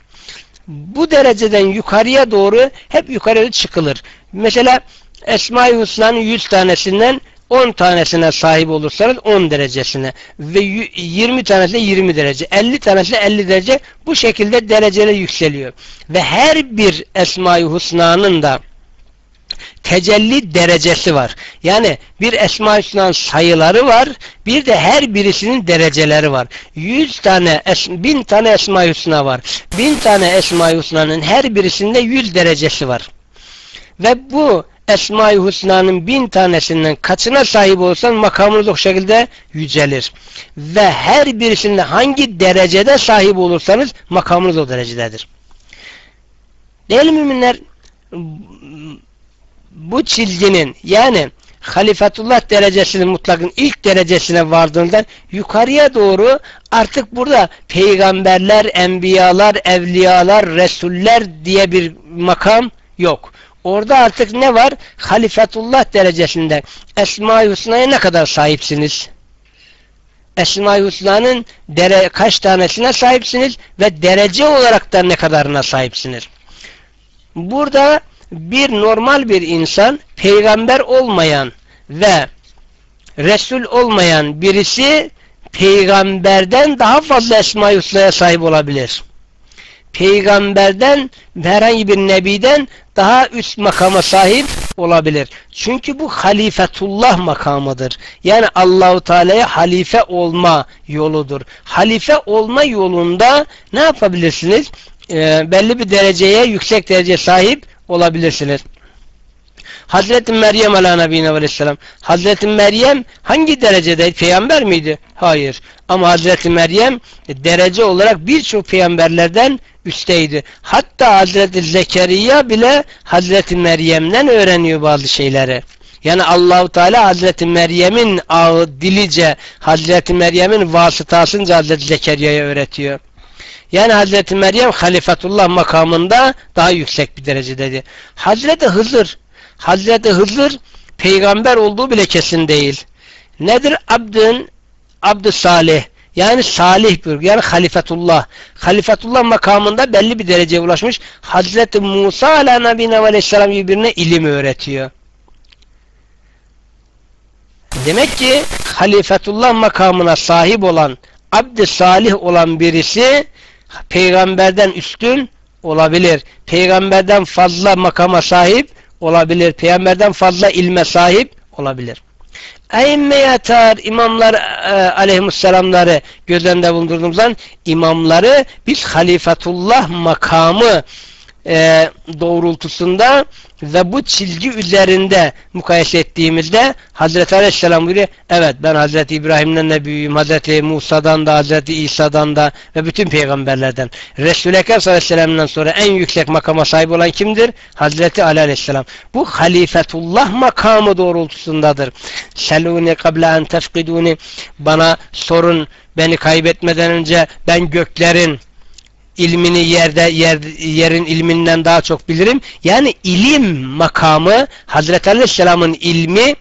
Bu dereceden yukarıya doğru hep yukarıya çıkılır. Mesela Esma-i Hüsna'nın 100 tanesinden 10 tanesine sahip olursanız 10 derecesine ve 20 tanesine 20 derece, 50 tanesine 50 derece bu şekilde dereceler yükseliyor. Ve her bir Esma-i Hüsna'nın da tecelli derecesi var. Yani bir Esma-i Hüsna'nın sayıları var, bir de her birisinin dereceleri var. 100 tane, 1000 tane Esma-i Hüsna var. 1000 tane Esma-i Hüsna'nın her birisinde 100 derecesi var. Ve bu Esma-i Hüsna'nın bin tanesinden kaçına sahip olsan makamınız o şekilde yücelir. Ve her birisinde hangi derecede sahip olursanız makamınız o derecededir. Değerli müminler bu çizginin yani halifetullah derecesinin mutlakın ilk derecesine vardığında yukarıya doğru artık burada peygamberler, enbiyalar, evliyalar, resuller diye bir makam yok. Orada artık ne var? Halifetullah derecesinde Esma-i Hüsna'ya ne kadar sahipsiniz? Esma-i Hüsna'nın kaç tanesine sahipsiniz ve derece olarak da ne kadarına sahipsiniz? Burada bir normal bir insan peygamber olmayan ve Resul olmayan birisi peygamberden daha fazla Esma-i Hüsna'ya sahip olabilir peygamberden herhangi bir nebiden daha üst makama sahip olabilir. Çünkü bu halifetullah makamıdır. Yani Allahu Teala'ya halife olma yoludur. Halife olma yolunda ne yapabilirsiniz? Ee, belli bir dereceye, yüksek derece sahip olabilirsiniz. Hazreti Meryem ala nebine aleyhisselam. Hazreti Meryem hangi derecede? Peygamber miydi? Hayır. Ama Hazreti Meryem derece olarak birçok peygamberlerden üstteydi. Hatta Hazreti Zekeriya bile Hazreti Meryem'den öğreniyor bazı şeyleri. Yani Allahu Teala Hazreti Meryem'in ağı dilice Hazreti Meryem'in vasıtasınca Hazreti Zekeriya'ya öğretiyor. Yani Hazreti Meryem halifetullah makamında daha yüksek bir derecededir. Hazreti Hızır Hazreti Hızır peygamber olduğu bile kesin değil. Nedir? Abdün abdü salih. Yani salih bir yani halifetullah. Halifetullah makamında belli bir dereceye ulaşmış. Hazreti Musa ala nebine aleyhisselam birbirine ilim öğretiyor. Demek ki halifetullah makamına sahip olan abd salih olan birisi peygamberden üstün olabilir. Peygamberden fazla makama sahip olabilir. Peygamberden fazla ilme sahip olabilir. Eimmeye atar imamlar e, aleyhisselamları göz önünde bulundurduğumuz zaman imamları biz halifetullah makamı e, doğrultusunda ve bu çizgi üzerinde mukayese ettiğimizde Hazreti Aleyhisselam buyuruyor evet ben Hazreti İbrahim'den de büyüğüm Hazreti Musa'dan da Hazreti İsa'dan da ve bütün peygamberlerden Resul-i Ekrem sallallahu aleyhi ve sellem'den sonra en yüksek makama sahip olan kimdir? Hazreti Ali aleyhisselam. Bu halifetullah makamı doğrultusundadır. Seluni kable en tefkiduni bana sorun beni kaybetmeden önce ben göklerin ilmini yerde yer, yerin ilminden daha çok bilirim. Yani ilim makamı Hazreti Aleyhisselam'ın ilmi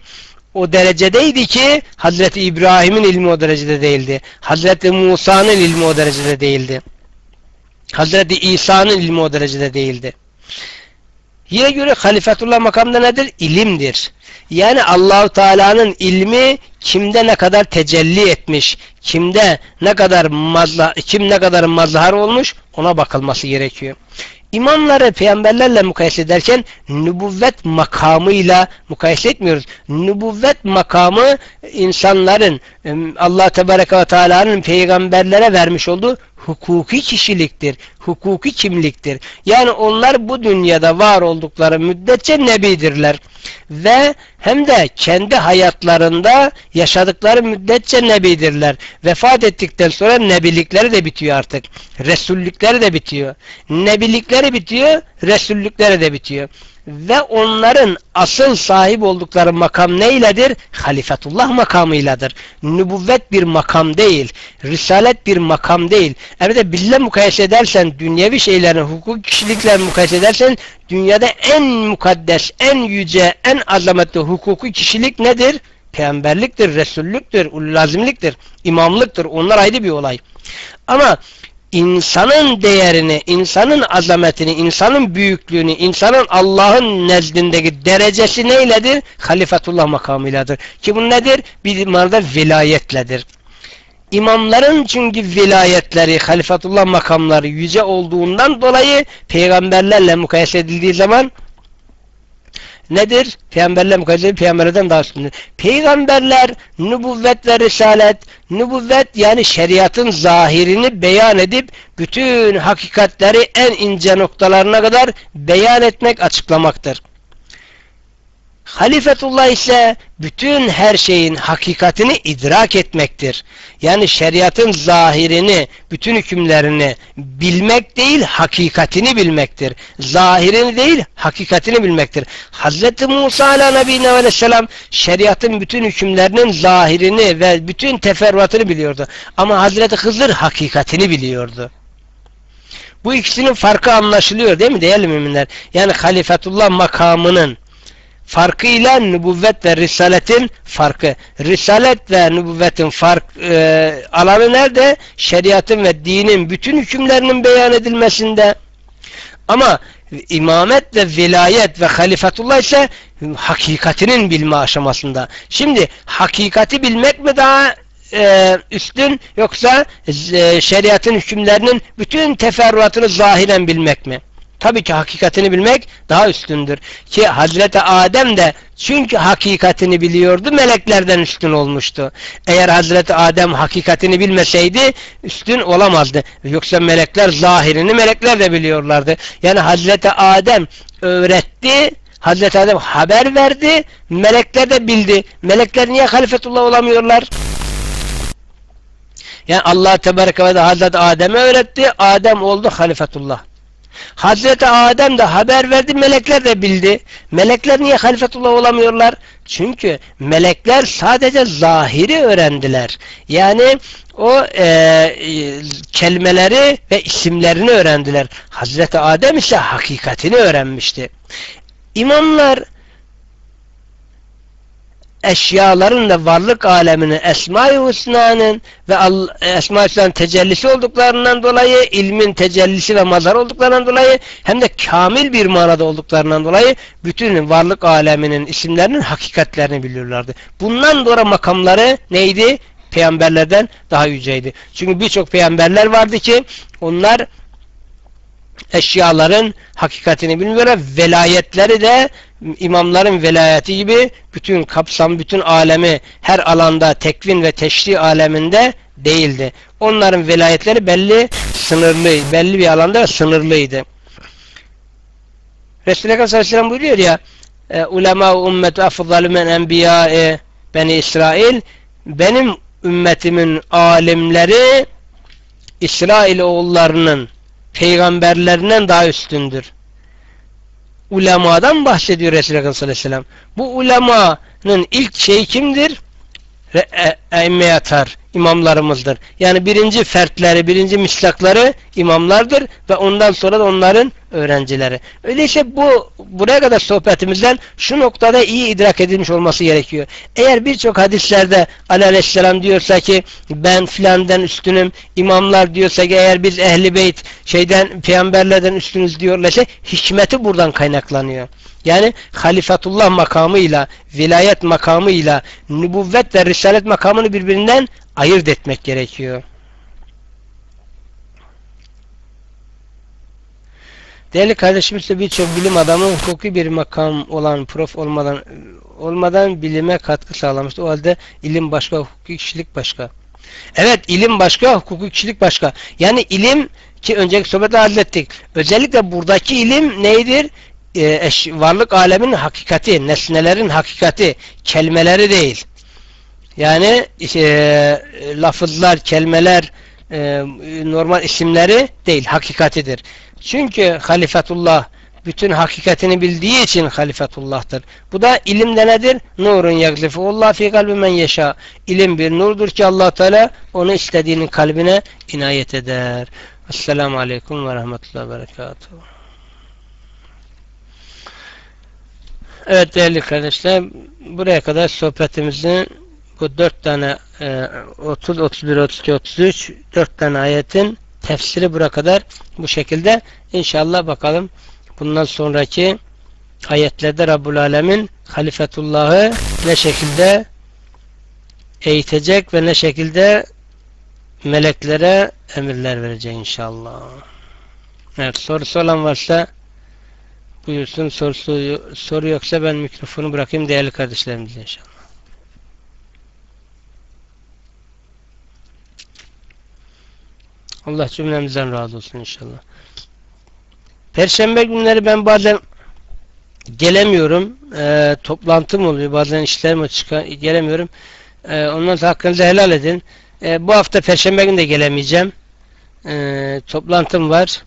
o derecedeydi ki Hazreti İbrahim'in ilmi o derecede değildi. Hazreti Musa'nın ilmi o derecede değildi. Hazreti İsa'nın ilmi o derecede değildi. Yine göre halifetullah makamında nedir? İlimdir. Yani Allahu Teala'nın ilmi kimde ne kadar tecelli etmiş, kimde ne kadar mazla, kim ne kadar mazhar olmuş ona bakılması gerekiyor. İmamları peygamberlerle mukayese ederken nübüvvet makamıyla mukayese etmiyoruz. Nübüvvet makamı insanların Allah Tebareke ve Teala'nın peygamberlere vermiş olduğu hukuki kişiliktir, hukuki kimliktir. Yani onlar bu dünyada var oldukları müddetçe nebidirler. Ve hem de kendi hayatlarında yaşadıkları müddetçe nebidirler. Vefat ettikten sonra nebilikleri de bitiyor artık. Resullükleri de bitiyor. Nebilikleri bitiyor, resullükleri de bitiyor ve onların asıl sahip oldukları makam neyledir? Halifetullah makamıyladır. Nübüvvet bir makam değil. Risalet bir makam değil. Evet de bille mukayese edersen, dünyevi şeylerin hukuk kişilikle mukayese edersen, dünyada en mukaddes, en yüce, en azametli hukuku kişilik nedir? Peygamberliktir, Resullüktür, ululazimliktir, imamlıktır. Onlar ayrı bir olay. Ama insanın değerini, insanın azametini, insanın büyüklüğünü, insanın Allah'ın nezdindeki derecesi neyledir? Halifetullah makamıyladır. Ki bu nedir? Bir manada vilayetledir. İmamların çünkü vilayetleri, halifetullah makamları yüce olduğundan dolayı peygamberlerle mukayese edildiği zaman nedir? Peygamberler mukaddes peygamberlerden daha üstündür. Peygamberler nübüvvet ve risalet, nübüvvet yani şeriatın zahirini beyan edip bütün hakikatleri en ince noktalarına kadar beyan etmek, açıklamaktır. Halifetullah ise bütün her şeyin hakikatini idrak etmektir. Yani şeriatın zahirini, bütün hükümlerini bilmek değil, hakikatini bilmektir. Zahirini değil, hakikatini bilmektir. Hz. Musa ala nebine aleyhisselam şeriatın bütün hükümlerinin zahirini ve bütün teferruatını biliyordu. Ama Hz. Hızır hakikatini biliyordu. Bu ikisinin farkı anlaşılıyor değil mi değerli müminler? Yani halifetullah makamının farkıyla nübüvvet ve risaletin farkı. Risalet ve nübüvvetin fark e, alanı nerede? Şeriatın ve dinin bütün hükümlerinin beyan edilmesinde. Ama imamet ve vilayet ve halifetullah ise hakikatinin bilme aşamasında. Şimdi hakikati bilmek mi daha e, üstün yoksa e, şeriatın hükümlerinin bütün teferruatını zahiren bilmek mi? Tabii ki hakikatini bilmek daha üstündür. Ki Hazreti Adem de çünkü hakikatini biliyordu meleklerden üstün olmuştu. Eğer Hazreti Adem hakikatini bilmeseydi üstün olamazdı. Yoksa melekler zahirini melekler de biliyorlardı. Yani Hazreti Adem öğretti Hazreti Adem haber verdi, melekler de bildi. Melekler niye halifetullah olamıyorlar? Yani Allah Tebareke ve Hazreti Adem'e öğretti, Adem oldu halifetullah. Hazreti Adem de haber verdi, melekler de bildi. Melekler niye halifetullah olamıyorlar? Çünkü melekler sadece zahiri öğrendiler. Yani o e, kelimeleri ve isimlerini öğrendiler. Hazreti Adem ise hakikatini öğrenmişti. İmamlar eşyaların da varlık aleminin Esma-i Hüsna'nın ve Esma-i Hüsna'nın tecellisi olduklarından dolayı, ilmin tecellisi ve mazhar olduklarından dolayı hem de kamil bir manada olduklarından dolayı bütün varlık aleminin isimlerinin hakikatlerini biliyorlardı. Bundan dolayı makamları neydi? Peygamberlerden daha yüceydi. Çünkü birçok peygamberler vardı ki onlar eşyaların hakikatini bilmiyorlar. Velayetleri de imamların velayeti gibi bütün kapsam, bütün alemi her alanda tekvin ve teşri aleminde değildi. Onların velayetleri belli, sınırlı, belli bir alanda sınırlıydı. Resulullah sallallahu aleyhi ve sellem buyuruyor ya e, ulema ümmetu afdalu men enbiyae beni İsrail benim ümmetimin alimleri İsrail oğullarının peygamberlerinden daha üstündür. Ulemadan bahsediyor Resulullah sallallahu aleyhi ve sellem. Bu ulemanın ilk şeyi kimdir? Emme yatar, imamlarımızdır. Yani birinci fertleri, birinci mislakları imamlardır ve ondan sonra da onların öğrencileri. Öyleyse bu buraya kadar sohbetimizden şu noktada iyi idrak edilmiş olması gerekiyor. Eğer birçok hadislerde Aleyhisselam diyorsa ki ben filandan üstünüm, imamlar diyorsa ki eğer biz ehli beyt şeyden peygamberlerden üstünüz diyorlarsa hikmeti buradan kaynaklanıyor. Yani halifatullah makamıyla, vilayet makamıyla, nübüvvet ve risalet makamını birbirinden ayırt etmek gerekiyor. Değerli kardeşimiz de birçok bilim adamı hukuki bir makam olan prof olmadan olmadan bilime katkı sağlamıştı. O halde ilim başka, hukuki kişilik başka. Evet ilim başka, hukuki kişilik başka. Yani ilim ki önceki sohbette hallettik. Özellikle buradaki ilim neydir? Ee, varlık alemin hakikati, nesnelerin hakikati, kelimeleri değil. Yani e, lafızlar, kelimeler, e, normal isimleri değil, hakikatidir. Çünkü halifetullah bütün hakikatini bildiği için halifetullah'tır. Bu da ilimde nedir? Nurun yagzifu Allah fi kalbi men yeşa. İlim bir nurdur ki allah Teala onu istediğinin kalbine inayet eder. Esselamu Aleyküm ve Rahmetullahi ve Berekatuhu. Evet değerli kardeşler buraya kadar sohbetimizin bu dört tane 30, 31, 32, 33 dört tane ayetin tefsiri buraya kadar bu şekilde. İnşallah bakalım bundan sonraki ayetlerde Rabbul Alemin halifetullahı ne şekilde eğitecek ve ne şekilde meleklere emirler verecek inşallah. Evet sorusu olan varsa buyursun sorusu soru yoksa ben mikrofonu bırakayım değerli kardeşlerimize inşallah. Allah cümlemizden razı olsun inşallah. Perşembe günleri ben bazen gelemiyorum. E, toplantım oluyor. Bazen işlerim çıkar, gelemiyorum. E, ondan sonra hakkınızı helal edin. E, bu hafta Perşembe günü de gelemeyeceğim. E, toplantım var.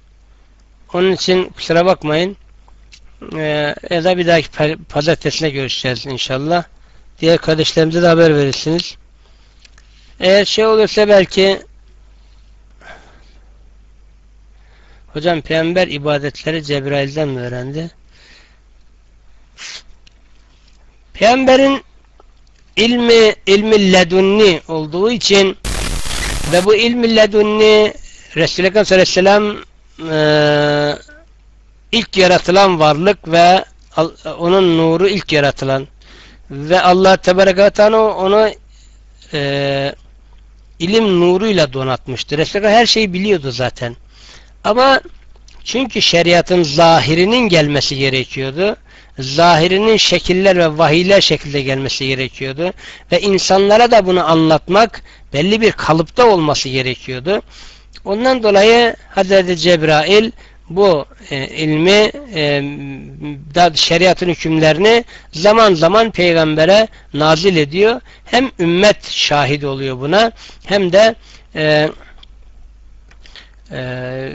Onun için kusura bakmayın. E, ya da bir dahaki pazartesine görüşeceğiz inşallah. Diğer kardeşlerimize de haber verirsiniz. Eğer şey olursa belki Hocam peygamber ibadetleri Cebrail'den mi öğrendi? Peygamberin ilmi ilmi ledunni olduğu için ve bu ilmi ledunni Resulullah sallallahu aleyhi ve sellem e, ilk yaratılan varlık ve onun nuru ilk yaratılan ve Allah tebarek onu e, ilim nuruyla donatmıştır. Resulullah her şeyi biliyordu zaten. Ama çünkü şeriatın zahirinin gelmesi gerekiyordu. Zahirinin şekiller ve vahiyler şekilde gelmesi gerekiyordu. Ve insanlara da bunu anlatmak belli bir kalıpta olması gerekiyordu. Ondan dolayı Hazreti Cebrail bu e, ilmi e, da şeriatın hükümlerini zaman zaman peygambere nazil ediyor. Hem ümmet şahit oluyor buna hem de e, e,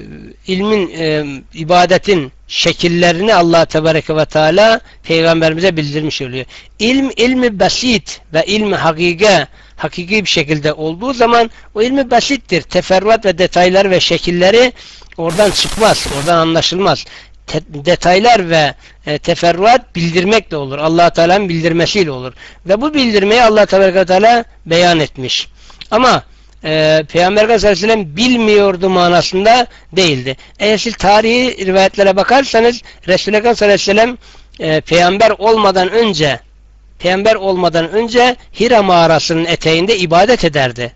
ilmin, e, ibadetin şekillerini Allah Tebareke ve Teala Peygamberimize bildirmiş oluyor. İlm, ilmi basit ve ilmi hakike, hakiki bir şekilde olduğu zaman o ilmi basittir. Teferruat ve detaylar ve şekilleri oradan çıkmaz, oradan anlaşılmaz. Te detaylar ve e, teferruat bildirmekle olur. allah Teala'nın bildirmesiyle olur. Ve bu bildirmeyi Allah Teala beyan etmiş. Ama e, Peygamber sellem bilmiyordu manasında değildi. Siz tarihi rivayetlere bakarsanız sellem e, peygamber olmadan önce peygamber olmadan önce Hira mağarasının eteğinde ibadet ederdi.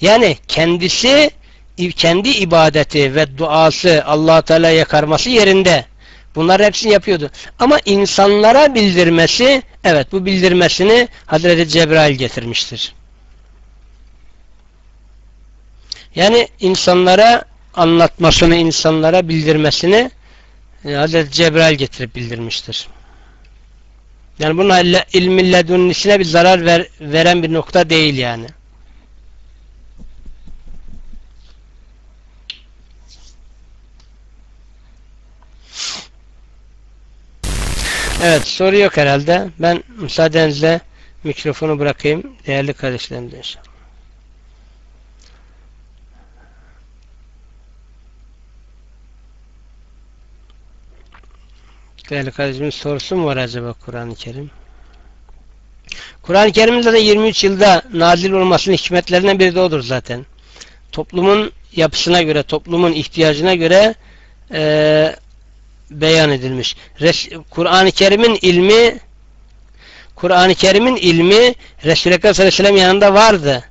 Yani kendisi kendi ibadeti ve duası Allah Teala yakarması yerinde. Bunlar hepsini yapıyordu. Ama insanlara bildirmesi, evet bu bildirmesini Hazreti Cebrail getirmiştir. Yani insanlara anlatmasını, insanlara bildirmesini e, Hazreti Cebrail getirip bildirmiştir. Yani bunun ilmin ledunnisine bir zarar ver, veren bir nokta değil yani. Evet soru yok herhalde. Ben müsaadenizle mikrofonu bırakayım. Değerli kardeşlerim de inşallah. Değerli kardeşimin sorusu mu var acaba Kur'an-ı Kerim? Kur'an-ı Kerim'in zaten 23 yılda nazil olmasının hikmetlerinden biri de odur zaten. Toplumun yapısına göre, toplumun ihtiyacına göre e, beyan edilmiş. Kur'an-ı Kerim'in ilmi Kur'an-ı Kerim'in ilmi Resulü Ekrem yanında vardı.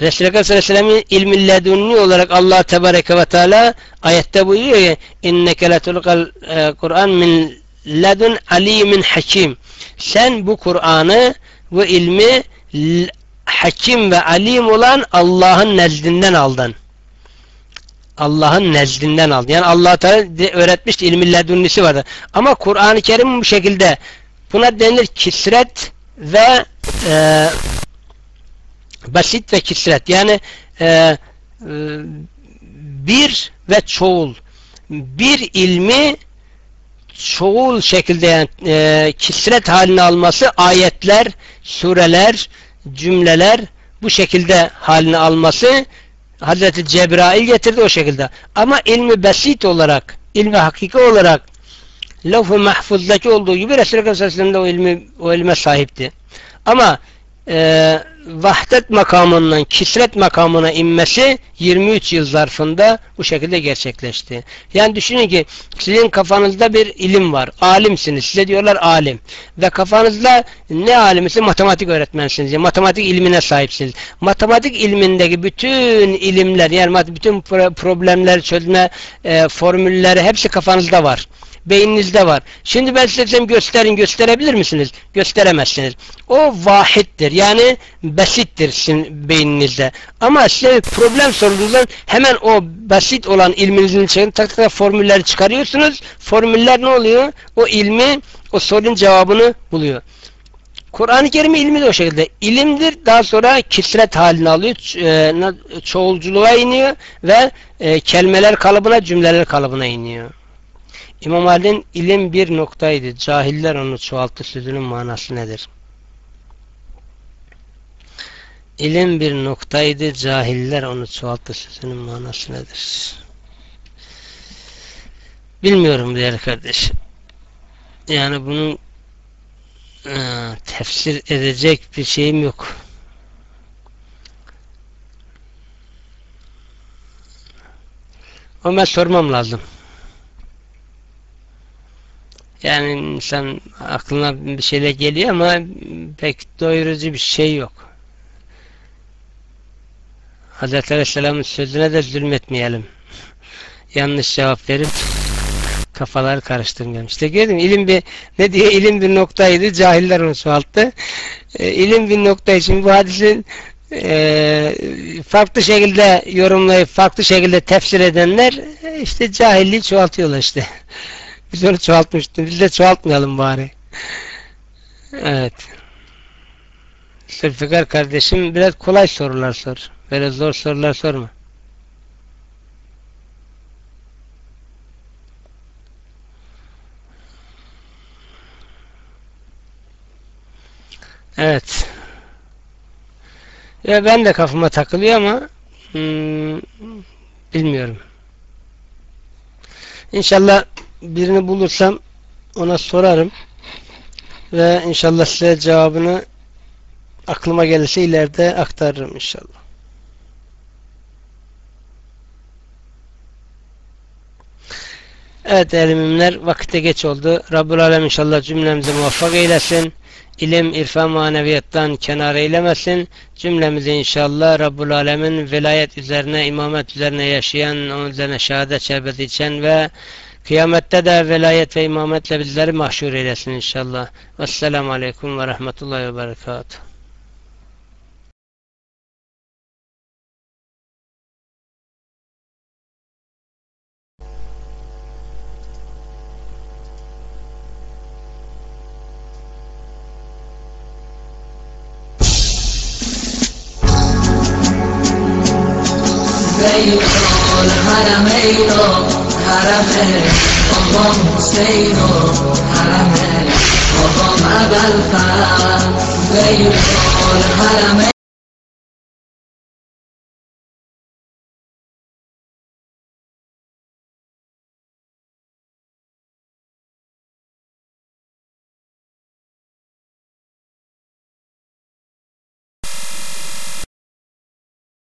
Ekrem sallallahu aleyhi ve sellem'in ilmi ledunni olarak Allah tebareke ve teala ayette buyuruyor ki inneke letulkal e, Kur'an min ledun alimin hakim. Sen bu Kur'an'ı bu ilmi hakim ve alim olan Allah'ın nezdinden aldın. Allah'ın nezdinden aldı. Yani Allah Teala öğretmişti ilmi ledunnisi vardı. Ama Kur'an-ı Kerim bu şekilde buna denir kisret ve e, basit ve kisret. Yani e, e, bir ve çoğul. Bir ilmi çoğul şekilde yani e, kisret haline alması ayetler, sureler, cümleler bu şekilde haline alması Hazreti Cebrail getirdi o şekilde. Ama ilmi basit olarak, ilmi hakiki olarak laf-ı mahfuzdaki olduğu gibi Resulü Aleyhisselam o, ilmi, o ilme sahipti. Ama e, vahdet makamından kisret makamına inmesi 23 yıl zarfında bu şekilde gerçekleşti. Yani düşünün ki sizin kafanızda bir ilim var. Alimsiniz. Size diyorlar alim. Ve kafanızda ne alimisi? Matematik öğretmensiniz. Yani matematik ilmine sahipsiniz. Matematik ilmindeki bütün ilimler yani bütün problemler çözme e, formülleri hepsi kafanızda var beyninizde var. Şimdi ben size desem gösterin gösterebilir misiniz? Gösteremezsiniz. O vahittir. Yani basittir sizin beyninizde. Ama size problem sorduğunuzda hemen o basit olan ilminizin içine tak tak formülleri çıkarıyorsunuz. Formüller ne oluyor? O ilmi, o sorunun cevabını buluyor. Kur'an-ı Kerim ilmi de o şekilde. İlimdir daha sonra kisret halini alıyor. E, çoğulculuğa iniyor ve e, kelimeler kalıbına, cümleler kalıbına iniyor. İmam Ali'nin ilim bir noktaydı. Cahiller onu çoğalttı sözünün manası nedir? İlim bir noktaydı. Cahiller onu çoğalttı sözünün manası nedir? Bilmiyorum değerli kardeş. Yani bunun e, tefsir edecek bir şeyim yok. Ama sormam lazım. Yani insan aklına bir şeyler geliyor ama pek doyurucu bir şey yok. Hazreti Aleyhisselam'ın sözüne de zulmetmeyelim. Yanlış cevap verip kafalar karıştırmayalım. İşte gördün ilim bir ne diye ilim bir noktaydı cahiller onu çoğalttı. E, ilim bir nokta için bu hadisin e, farklı şekilde yorumlayıp farklı şekilde tefsir edenler e, işte cahilliği çoğaltıyorlar işte. Biz onu çoğaltmıştık. Biz de çoğaltmayalım bari. Evet. Zülfikar kardeşim biraz kolay sorular sor. Böyle zor sorular sorma. Evet. Ya ben de kafama takılıyor ama hmm, bilmiyorum. İnşallah birini bulursam ona sorarım ve inşallah size cevabını aklıma gelirse ileride aktarırım inşallah. Evet değerli müminler vakitte geç oldu. Rabbul Alem inşallah cümlemizi muvaffak eylesin. İlim, irfan, maneviyattan kenar eylemesin. Cümlemizi inşallah Rabbul Alemin velayet üzerine, imamet üzerine yaşayan, onun üzerine şehadet şerbeti içen ve Kıyamette de velayet ve imametle bizleri mahşur eylesin inşallah. Vesselamu Aleyküm ve Rahmetullahi ve Berekatuhu. They you call حرمه. بابام حسین و حرمه بابام ابلفر بیل الحرمه